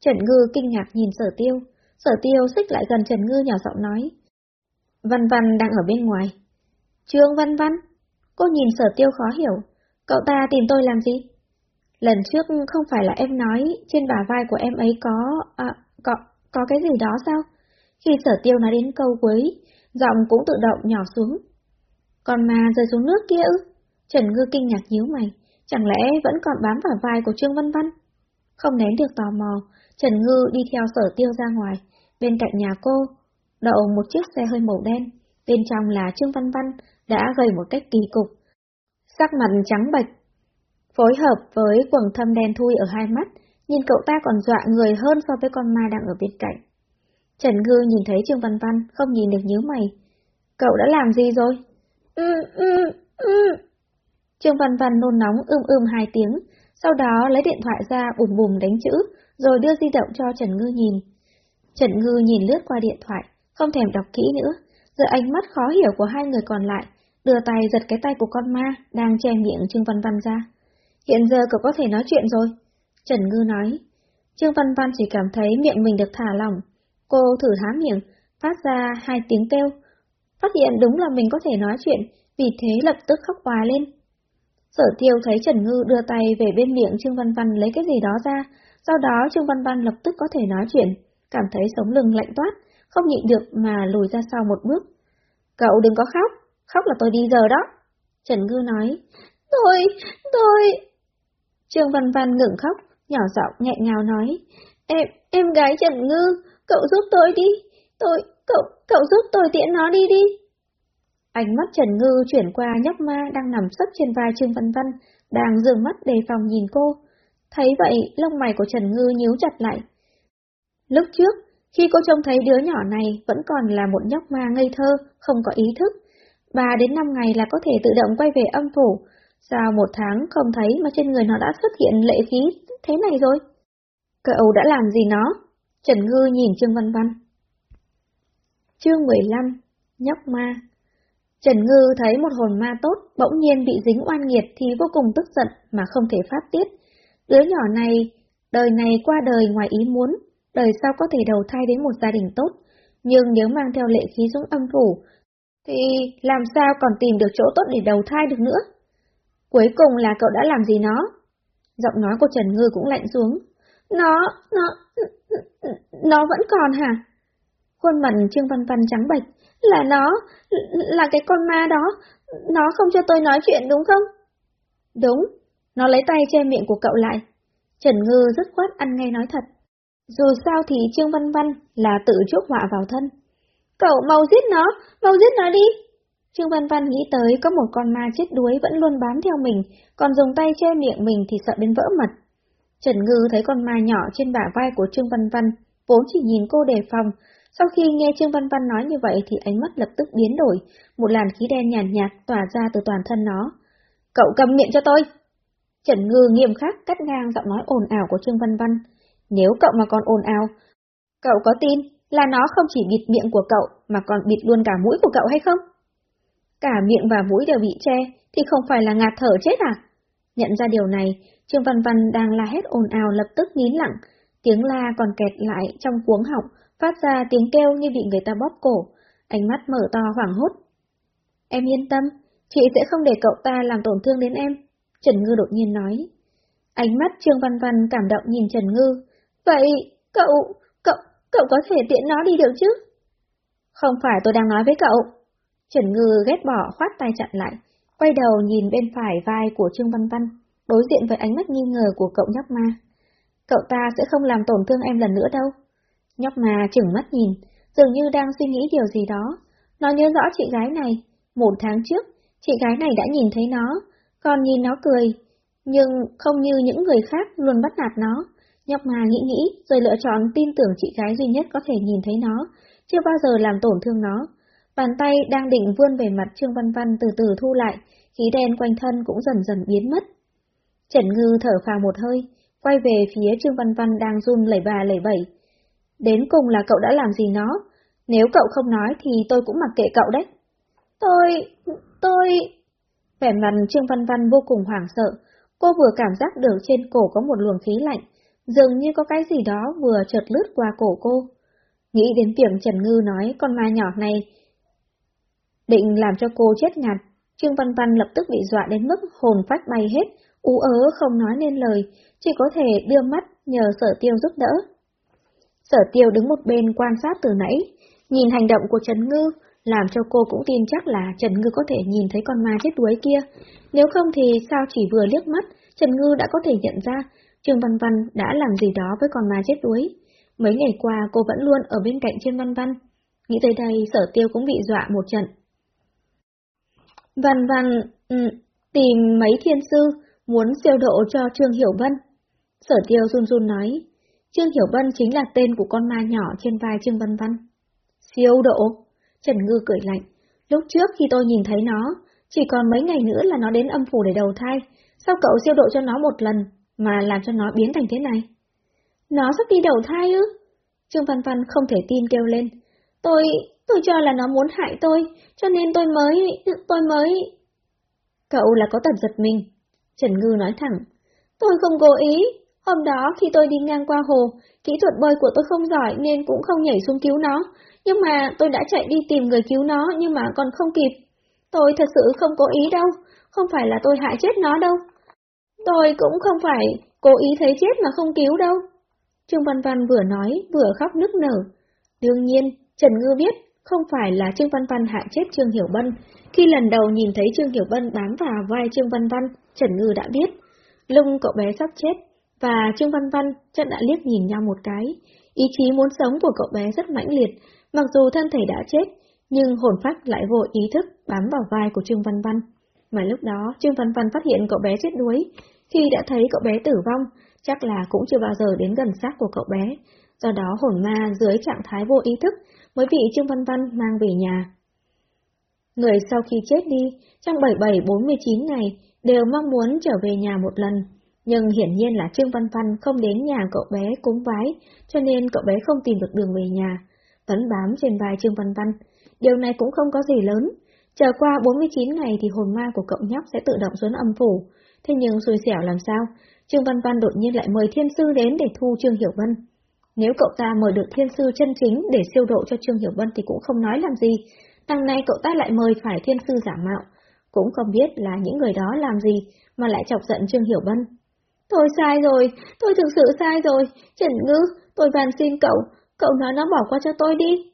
Trần Ngư kinh ngạc nhìn sở tiêu. Sở tiêu xích lại gần Trần Ngư nhỏ giọng nói. Văn Văn đang ở bên ngoài. Trương Văn Văn? Cô nhìn sở tiêu khó hiểu. Cậu ta tìm tôi làm gì? Lần trước không phải là em nói trên bả vai của em ấy có... À, có, có cái gì đó sao? Khi sở tiêu nói đến câu cuối, giọng cũng tự động nhỏ xuống. Còn mà rơi xuống nước kia ư? Trần Ngư kinh ngạc nhíu mày, chẳng lẽ vẫn còn bám vào vai của Trương Văn Văn? Không nén được tò mò, Trần Ngư đi theo sở tiêu ra ngoài, bên cạnh nhà cô, đậu một chiếc xe hơi màu đen, bên trong là Trương Văn Văn đã gầy một cách kỳ cục. Sắc mặt trắng bệch, phối hợp với quần thâm đen thui ở hai mắt, nhìn cậu ta còn dọa người hơn so với con ma đang ở bên cạnh. Trần Ngư nhìn thấy Trương Văn Văn, không nhìn được nhíu mày. Cậu đã làm gì rồi? Ừ, ừ, ừ. Trương Văn Văn nôn nóng ưm ưm hai tiếng, sau đó lấy điện thoại ra bùm bùm đánh chữ, rồi đưa di động cho Trần Ngư nhìn. Trần Ngư nhìn lướt qua điện thoại, không thèm đọc kỹ nữa, giữa ánh mắt khó hiểu của hai người còn lại, đưa tay giật cái tay của con ma đang che miệng Trương Văn Văn ra. Hiện giờ cậu có thể nói chuyện rồi. Trần Ngư nói. Trương Văn Văn chỉ cảm thấy miệng mình được thả lỏng. Cô thử há miệng, phát ra hai tiếng kêu. Phát hiện đúng là mình có thể nói chuyện, vì thế lập tức khóc hòa lên. Sở tiêu thấy Trần Ngư đưa tay về bên miệng Trương Văn Văn lấy cái gì đó ra, sau đó Trương Văn Văn lập tức có thể nói chuyện, cảm thấy sống lưng lạnh toát, không nhịn được mà lùi ra sau một bước. Cậu đừng có khóc, khóc là tôi đi giờ đó. Trần Ngư nói, tôi, tôi... Trương Văn Văn ngừng khóc, nhỏ giọng nhẹ ngào nói, em, em gái Trần Ngư, cậu giúp tôi đi, tôi, cậu, cậu giúp tôi tiễn nó đi đi. Ánh mắt Trần Ngư chuyển qua nhóc ma đang nằm sấp trên vai Trương Văn Văn, đang dường mắt đề phòng nhìn cô. Thấy vậy, lông mày của Trần Ngư nhíu chặt lại. Lúc trước, khi cô trông thấy đứa nhỏ này vẫn còn là một nhóc ma ngây thơ, không có ý thức, ba đến năm ngày là có thể tự động quay về âm phủ, sao một tháng không thấy mà trên người nó đã xuất hiện lệ khí thế này rồi? Cậu đã làm gì nó? Trần Ngư nhìn Trương Văn Văn. Chương 15 Nhóc ma Trần Ngư thấy một hồn ma tốt bỗng nhiên bị dính oan nghiệt thì vô cùng tức giận mà không thể phát tiết. Đứa nhỏ này, đời này qua đời ngoài ý muốn, đời sau có thể đầu thai đến một gia đình tốt, nhưng nếu mang theo lệ khí dũng âm phủ, thì làm sao còn tìm được chỗ tốt để đầu thai được nữa? Cuối cùng là cậu đã làm gì nó? Giọng nói của Trần Ngư cũng lạnh xuống. Nó, nó, nó vẫn còn hả? Khuôn mặt Trương Văn Văn trắng bệch, là nó, là cái con ma đó, nó không cho tôi nói chuyện đúng không? Đúng, nó lấy tay che miệng của cậu lại. Trần Ngư rất khoát ăn ngay nói thật. Dù sao thì Trương Văn Văn là tự chuốc họa vào thân. Cậu mau giết nó, mau giết nó đi. Trương Văn Văn nghĩ tới có một con ma chết đuối vẫn luôn bám theo mình, còn dùng tay che miệng mình thì sợ đến vỡ mật. Trần Ngư thấy con ma nhỏ trên bả vai của Trương Văn Văn, vốn chỉ nhìn cô đề phòng. Sau khi nghe Trương Văn Văn nói như vậy thì ánh mắt lập tức biến đổi, một làn khí đen nhàn nhạt, nhạt tỏa ra từ toàn thân nó. Cậu cầm miệng cho tôi! Trần Ngư nghiêm khắc cắt ngang giọng nói ồn ào của Trương Văn Văn. Nếu cậu mà còn ồn ào, cậu có tin là nó không chỉ bịt miệng của cậu mà còn bịt luôn cả mũi của cậu hay không? Cả miệng và mũi đều bị che thì không phải là ngạt thở chết à? Nhận ra điều này, Trương Văn Văn đang la hét ồn ào lập tức nín lặng, tiếng la còn kẹt lại trong cuống họng, phát ra tiếng kêu như bị người ta bóp cổ, ánh mắt mở to hoảng hốt. Em yên tâm, chị sẽ không để cậu ta làm tổn thương đến em, Trần Ngư đột nhiên nói. Ánh mắt Trương Văn Văn cảm động nhìn Trần Ngư. Vậy, cậu, cậu, cậu có thể tiện nó đi được chứ? Không phải tôi đang nói với cậu. Trần Ngư ghét bỏ khoát tay chặn lại, quay đầu nhìn bên phải vai của Trương Văn Văn, đối diện với ánh mắt nghi ngờ của cậu nhóc ma. Cậu ta sẽ không làm tổn thương em lần nữa đâu. Nhóc ma chừng mắt nhìn, dường như đang suy nghĩ điều gì đó. Nó nhớ rõ chị gái này, một tháng trước, chị gái này đã nhìn thấy nó, còn nhìn nó cười, nhưng không như những người khác luôn bắt nạt nó. Nhóc mà nghĩ nghĩ, rồi lựa chọn tin tưởng chị gái duy nhất có thể nhìn thấy nó, chưa bao giờ làm tổn thương nó. Bàn tay đang định vươn về mặt Trương Văn Văn từ từ thu lại, khí đen quanh thân cũng dần dần biến mất. Trần Ngư thở phào một hơi, quay về phía Trương Văn Văn đang run lẩy bà lẩy bẩy. Đến cùng là cậu đã làm gì nó? Nếu cậu không nói thì tôi cũng mặc kệ cậu đấy. Tôi... tôi... Vẻ mặt Trương Văn Văn vô cùng hoảng sợ, cô vừa cảm giác được trên cổ có một luồng khí lạnh, dường như có cái gì đó vừa chợt lướt qua cổ cô. Nghĩ đến việc Trần Ngư nói con ma nhỏ này định làm cho cô chết ngạt, Trương Văn Văn lập tức bị dọa đến mức hồn phách bay hết, ú ớ không nói nên lời, chỉ có thể đưa mắt nhờ sở tiêu giúp đỡ. Sở tiêu đứng một bên quan sát từ nãy, nhìn hành động của Trần Ngư, làm cho cô cũng tin chắc là Trần Ngư có thể nhìn thấy con ma chết đuối kia. Nếu không thì sao chỉ vừa liếc mắt, Trần Ngư đã có thể nhận ra Trương Văn Văn đã làm gì đó với con ma chết đuối. Mấy ngày qua cô vẫn luôn ở bên cạnh Trương Văn Văn. Nghĩ tới đây sở tiêu cũng bị dọa một trận. Văn Văn ừ, tìm mấy thiên sư muốn siêu độ cho Trương Hiểu Vân. Sở tiêu run run nói, Trương Hiểu Vân chính là tên của con ma nhỏ trên vai Trương Văn Văn. Siêu độ? Trần Ngư cười lạnh. Lúc trước khi tôi nhìn thấy nó, chỉ còn mấy ngày nữa là nó đến âm phủ để đầu thai, sao cậu siêu độ cho nó một lần, mà làm cho nó biến thành thế này? Nó sắp đi đầu thai ư? Trương Văn Văn không thể tin kêu lên. Tôi, tôi cho là nó muốn hại tôi, cho nên tôi mới, tôi mới... Cậu là có tật giật mình. Trần Ngư nói thẳng. Tôi không cố ý, hôm đó khi tôi đi ngang qua hồ, kỹ thuật bơi của tôi không giỏi nên cũng không nhảy xuống cứu nó, nhưng mà tôi đã chạy đi tìm người cứu nó nhưng mà còn không kịp. Tôi thật sự không cố ý đâu, không phải là tôi hại chết nó đâu. Tôi cũng không phải cố ý thấy chết mà không cứu đâu. Trương Văn Văn vừa nói vừa khóc nức nở. Đương nhiên, Trần Ngư biết không phải là Trương Văn Văn hại chết Trương Hiểu Bân. Khi lần đầu nhìn thấy Trương Hiểu Bân bám vào vai Trương Văn Văn, Trần Ngư đã biết. Lung cậu bé sắp chết, và Trương Văn Văn chắc đã liếc nhìn nhau một cái. Ý chí muốn sống của cậu bé rất mãnh liệt, Mặc dù thân thể đã chết, nhưng hồn phách lại vô ý thức bám vào vai của Trương Văn Văn. Mà lúc đó Trương Văn Văn phát hiện cậu bé chết đuối, khi đã thấy cậu bé tử vong, chắc là cũng chưa bao giờ đến gần xác của cậu bé, do đó hồn ma dưới trạng thái vô ý thức mới bị Trương Văn Văn mang về nhà. Người sau khi chết đi, trong 77-49 ngày, đều mong muốn trở về nhà một lần, nhưng hiển nhiên là Trương Văn Văn không đến nhà cậu bé cúng vái, cho nên cậu bé không tìm được đường về nhà vẫn bám trên vai Trương Văn Văn. Điều này cũng không có gì lớn. Chờ qua 49 ngày thì hồn ma của cậu nhóc sẽ tự động xuống âm phủ. Thế nhưng xui xẻo làm sao? Trương Văn Văn đột nhiên lại mời thiên sư đến để thu Trương Hiểu Vân. Nếu cậu ta mời được thiên sư chân chính để siêu độ cho Trương Hiểu Vân thì cũng không nói làm gì. Đằng này cậu ta lại mời phải thiên sư giả mạo. Cũng không biết là những người đó làm gì mà lại chọc giận Trương Hiểu Vân. Tôi sai rồi, tôi thực sự sai rồi, Trần Ngư, tôi van xin cậu, Cậu nói nó bỏ qua cho tôi đi.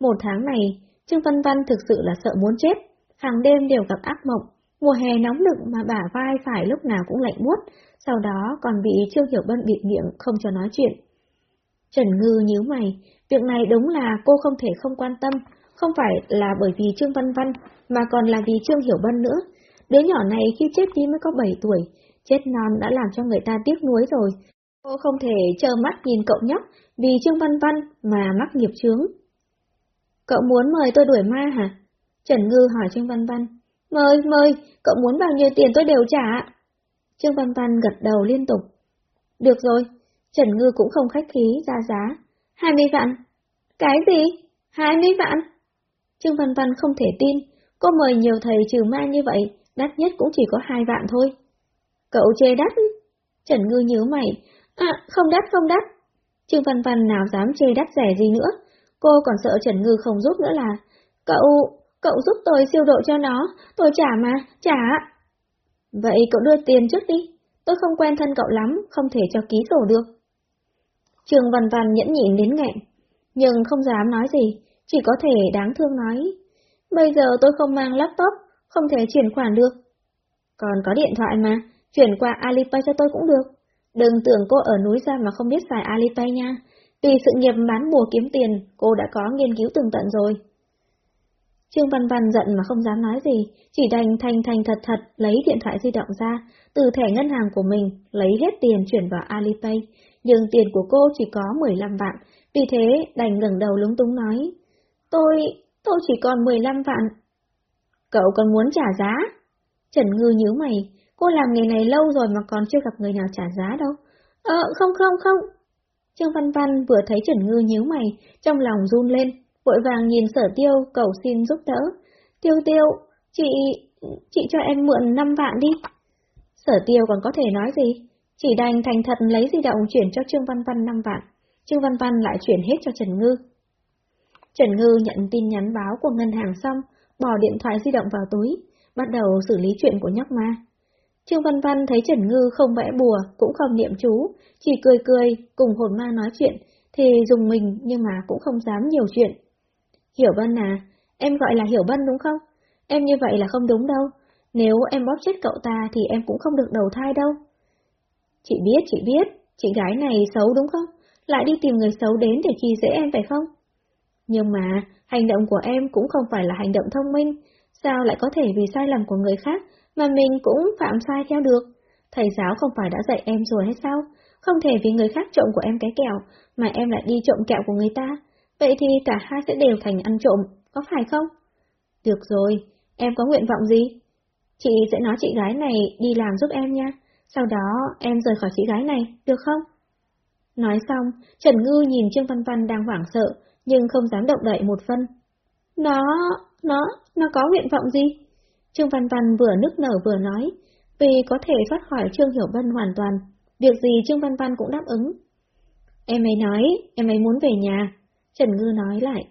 Một tháng này, Trương Văn Văn thực sự là sợ muốn chết, hàng đêm đều gặp ác mộng, Mùa hè nóng lực mà bả vai phải lúc nào cũng lạnh buốt, sau đó còn bị Trương Hiểu Bân bịt miệng không cho nói chuyện. Trần Ngư nhíu mày, việc này đúng là cô không thể không quan tâm, không phải là bởi vì Trương Văn Văn, mà còn là vì Trương Hiểu Bân nữa. Đứa nhỏ này khi chết đi mới có 7 tuổi, chết non đã làm cho người ta tiếc nuối rồi. Cô không thể chờ mắt nhìn cậu nhóc vì Trương Văn Văn mà mắc nghiệp chướng. Cậu muốn mời tôi đuổi ma hả? Trần Ngư hỏi Trương Văn Văn. Mời, mời, cậu muốn bao nhiêu tiền tôi đều trả. Trương Văn Văn gật đầu liên tục. Được rồi, Trần Ngư cũng không khách khí ra giá. 20 vạn. Cái gì? 20 vạn? Trương Văn Văn không thể tin, cô mời nhiều thầy trừ ma như vậy, đắt nhất cũng chỉ có hai vạn thôi. Cậu chê đắt? Trần Ngư nhớ mày. À, không đắt, không đắt. Trương Văn Văn nào dám chê đắt rẻ gì nữa. Cô còn sợ Trần Ngư không giúp nữa là, cậu, cậu giúp tôi siêu độ cho nó, tôi trả mà, trả. Vậy cậu đưa tiền trước đi, tôi không quen thân cậu lắm, không thể cho ký sổ được. Trương Văn Văn nhẫn nhịn đến nghẹn, nhưng không dám nói gì, chỉ có thể đáng thương nói. Bây giờ tôi không mang laptop, không thể chuyển khoản được. Còn có điện thoại mà, chuyển qua Alipay cho tôi cũng được. Đừng tưởng cô ở núi ra mà không biết xài Alipay nha. Vì sự nghiệp bán bùa kiếm tiền, cô đã có nghiên cứu tường tận rồi. Trương Văn Văn giận mà không dám nói gì, chỉ đành thành thành thật thật lấy điện thoại di động ra, từ thẻ ngân hàng của mình, lấy hết tiền chuyển vào Alipay, nhưng tiền của cô chỉ có 15 vạn, vì thế đành ngẩng đầu lúng túng nói. Tôi, tôi chỉ còn 15 vạn. Cậu còn muốn trả giá? Trần Ngư nhíu mày, cô làm nghề này lâu rồi mà còn chưa gặp người nào trả giá đâu. Ờ, không không không. Trương Văn Văn vừa thấy Trần Ngư nhíu mày, trong lòng run lên, vội vàng nhìn sở tiêu cầu xin giúp đỡ. Tiêu tiêu, chị, chị cho em mượn 5 vạn đi. Sở tiêu còn có thể nói gì? Chỉ đành thành thật lấy di động chuyển cho Trương Văn Văn 5 vạn. Trương Văn Văn lại chuyển hết cho Trần Ngư. Trần Ngư nhận tin nhắn báo của ngân hàng xong, bỏ điện thoại di động vào túi, bắt đầu xử lý chuyện của nhóc ma. Trương Văn Văn thấy Trần Ngư không vẽ bùa, cũng không niệm chú, chỉ cười cười, cùng hồn ma nói chuyện, thì dùng mình nhưng mà cũng không dám nhiều chuyện. Hiểu Bân à, em gọi là Hiểu Bân đúng không? Em như vậy là không đúng đâu. Nếu em bóp chết cậu ta thì em cũng không được đầu thai đâu. Chị biết, chị biết, chị gái này xấu đúng không? Lại đi tìm người xấu đến để khi dễ em phải không? Nhưng mà, hành động của em cũng không phải là hành động thông minh, sao lại có thể vì sai lầm của người khác mà mình cũng phạm sai theo được? Thầy giáo không phải đã dạy em rồi hay sao? Không thể vì người khác trộm của em cái kẹo, mà em lại đi trộm kẹo của người ta. Vậy thì cả hai sẽ đều thành ăn trộm, có phải không? Được rồi, em có nguyện vọng gì? Chị sẽ nói chị gái này đi làm giúp em nha, sau đó em rời khỏi chị gái này, được không? Nói xong, Trần Ngư nhìn Trương Văn Văn đang hoảng sợ, nhưng không dám động đậy một phân. Nó, nó, nó có nguyện vọng gì? Trương Văn Văn vừa nức nở vừa nói, vì có thể thoát khỏi Trương Hiểu Vân hoàn toàn, việc gì Trương Văn Văn cũng đáp ứng. Em ấy nói, em ấy muốn về nhà. Trần Ngư nói lại,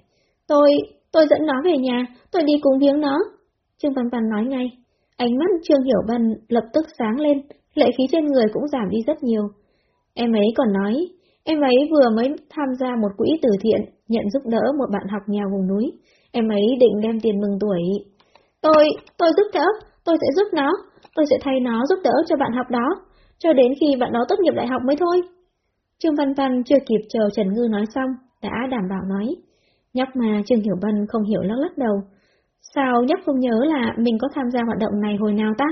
tôi, tôi dẫn nó về nhà, tôi đi cùng viếng nó. Trương Văn Văn nói ngay, ánh mắt Trương Hiểu Vân lập tức sáng lên, lệ khí trên người cũng giảm đi rất nhiều. Em ấy còn nói, em ấy vừa mới tham gia một quỹ từ thiện, nhận giúp đỡ một bạn học nghèo vùng núi. Em ấy định đem tiền mừng tuổi. Tôi, tôi giúp đỡ, tôi sẽ giúp nó, tôi sẽ thay nó giúp đỡ cho bạn học đó, cho đến khi bạn đó tốt nghiệp đại học mới thôi. Trương Văn Văn chưa kịp chờ Trần Ngư nói xong, đã đảm bảo nói. Nhóc mà Trương Hiểu Văn không hiểu lắc lắc đầu. Sao nhóc không nhớ là mình có tham gia hoạt động này hồi nào ta?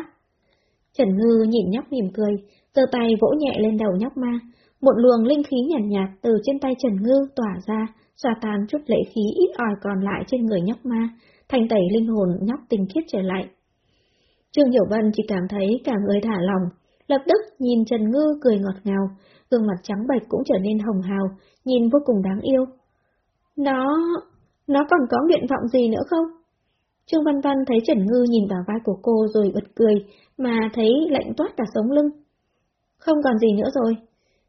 Trần Ngư nhìn nhóc mỉm cười, giơ tay vỗ nhẹ lên đầu nhóc ma. Một luồng linh khí nhàn nhạt, nhạt từ trên tay Trần Ngư tỏa ra, xoa tan chút lệ khí ít ỏi còn lại trên người nhóc ma, thành tẩy linh hồn nhóc tình khiết trở lại. Trương Hiểu Vân chỉ cảm thấy cả người thả lòng, lập tức nhìn Trần Ngư cười ngọt ngào, gương mặt trắng bệch cũng trở nên hồng hào, nhìn vô cùng đáng yêu. Nó... nó còn có nguyện vọng gì nữa không? Trương Văn Văn thấy Trần Ngư nhìn vào vai của cô rồi bật cười, mà thấy lạnh toát cả sống lưng. Không còn gì nữa rồi.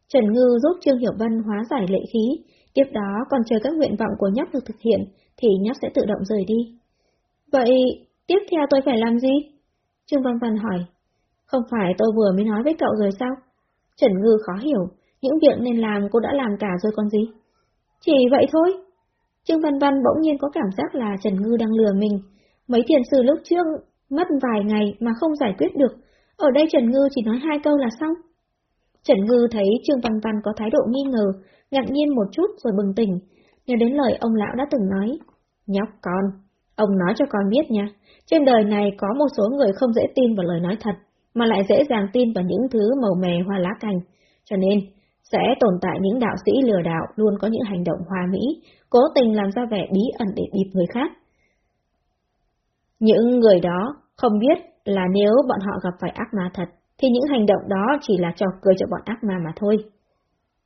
Trần Ngư giúp Trương Hiểu Vân hóa giải lệ khí, tiếp đó còn chờ các nguyện vọng của nhóc được thực hiện, thì nhóc sẽ tự động rời đi. Vậy, tiếp theo tôi phải làm gì? Trương Văn Văn hỏi. Không phải tôi vừa mới nói với cậu rồi sao? Trần Ngư khó hiểu, những việc nên làm cô đã làm cả rồi còn gì? Chỉ vậy thôi. Trương Văn Văn bỗng nhiên có cảm giác là Trần Ngư đang lừa mình. Mấy thiền sư lúc trước Mất vài ngày mà không giải quyết được, ở đây Trần Ngư chỉ nói hai câu là xong. Trần Ngư thấy Trương Văn Văn có thái độ nghi ngờ, ngạc nhiên một chút rồi bừng tỉnh, nhớ đến lời ông lão đã từng nói. Nhóc con, ông nói cho con biết nha, trên đời này có một số người không dễ tin vào lời nói thật, mà lại dễ dàng tin vào những thứ màu mè hoa lá cành. Cho nên, sẽ tồn tại những đạo sĩ lừa đảo luôn có những hành động hoa mỹ, cố tình làm ra vẻ bí ẩn để bịp người khác. Những người đó không biết là nếu bọn họ gặp phải ác ma thật, thì những hành động đó chỉ là trò cười cho bọn ác ma mà thôi.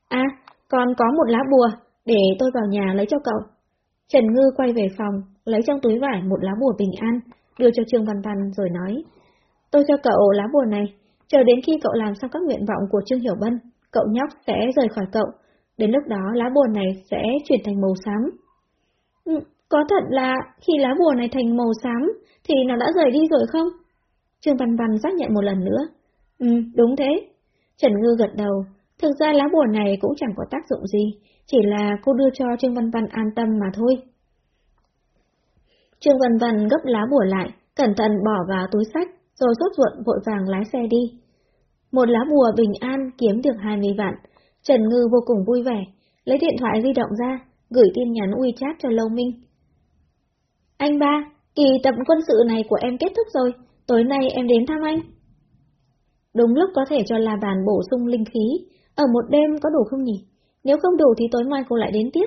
À, còn có một lá bùa, để tôi vào nhà lấy cho cậu. Trần Ngư quay về phòng, lấy trong túi vải một lá bùa bình an, đưa cho Trương Văn Văn rồi nói. Tôi cho cậu lá bùa này, chờ đến khi cậu làm xong các nguyện vọng của Trương Hiểu Bân, cậu nhóc sẽ rời khỏi cậu. Đến lúc đó lá bùa này sẽ chuyển thành màu xám. Ừ, có thật là khi lá bùa này thành màu xám thì nó đã rời đi rồi không? Trương Văn Văn xác nhận một lần nữa. Ừ, đúng thế. Trần Ngư gật đầu. Thực ra lá bùa này cũng chẳng có tác dụng gì, chỉ là cô đưa cho Trương Văn Văn an tâm mà thôi. Trương Văn Văn gấp lá bùa lại, cẩn thận bỏ vào túi sách, rồi rốt ruột vội vàng lái xe đi. Một lá bùa bình an kiếm được 20 vạn, Trần Ngư vô cùng vui vẻ, lấy điện thoại di động ra, gửi tin nhắn WeChat cho Lâu Minh. Anh ba, kỳ tập quân sự này của em kết thúc rồi, tối nay em đến thăm anh. Đúng lúc có thể cho La Bàn bổ sung linh khí, ở một đêm có đủ không nhỉ? Nếu không đủ thì tối mai cô lại đến tiếp.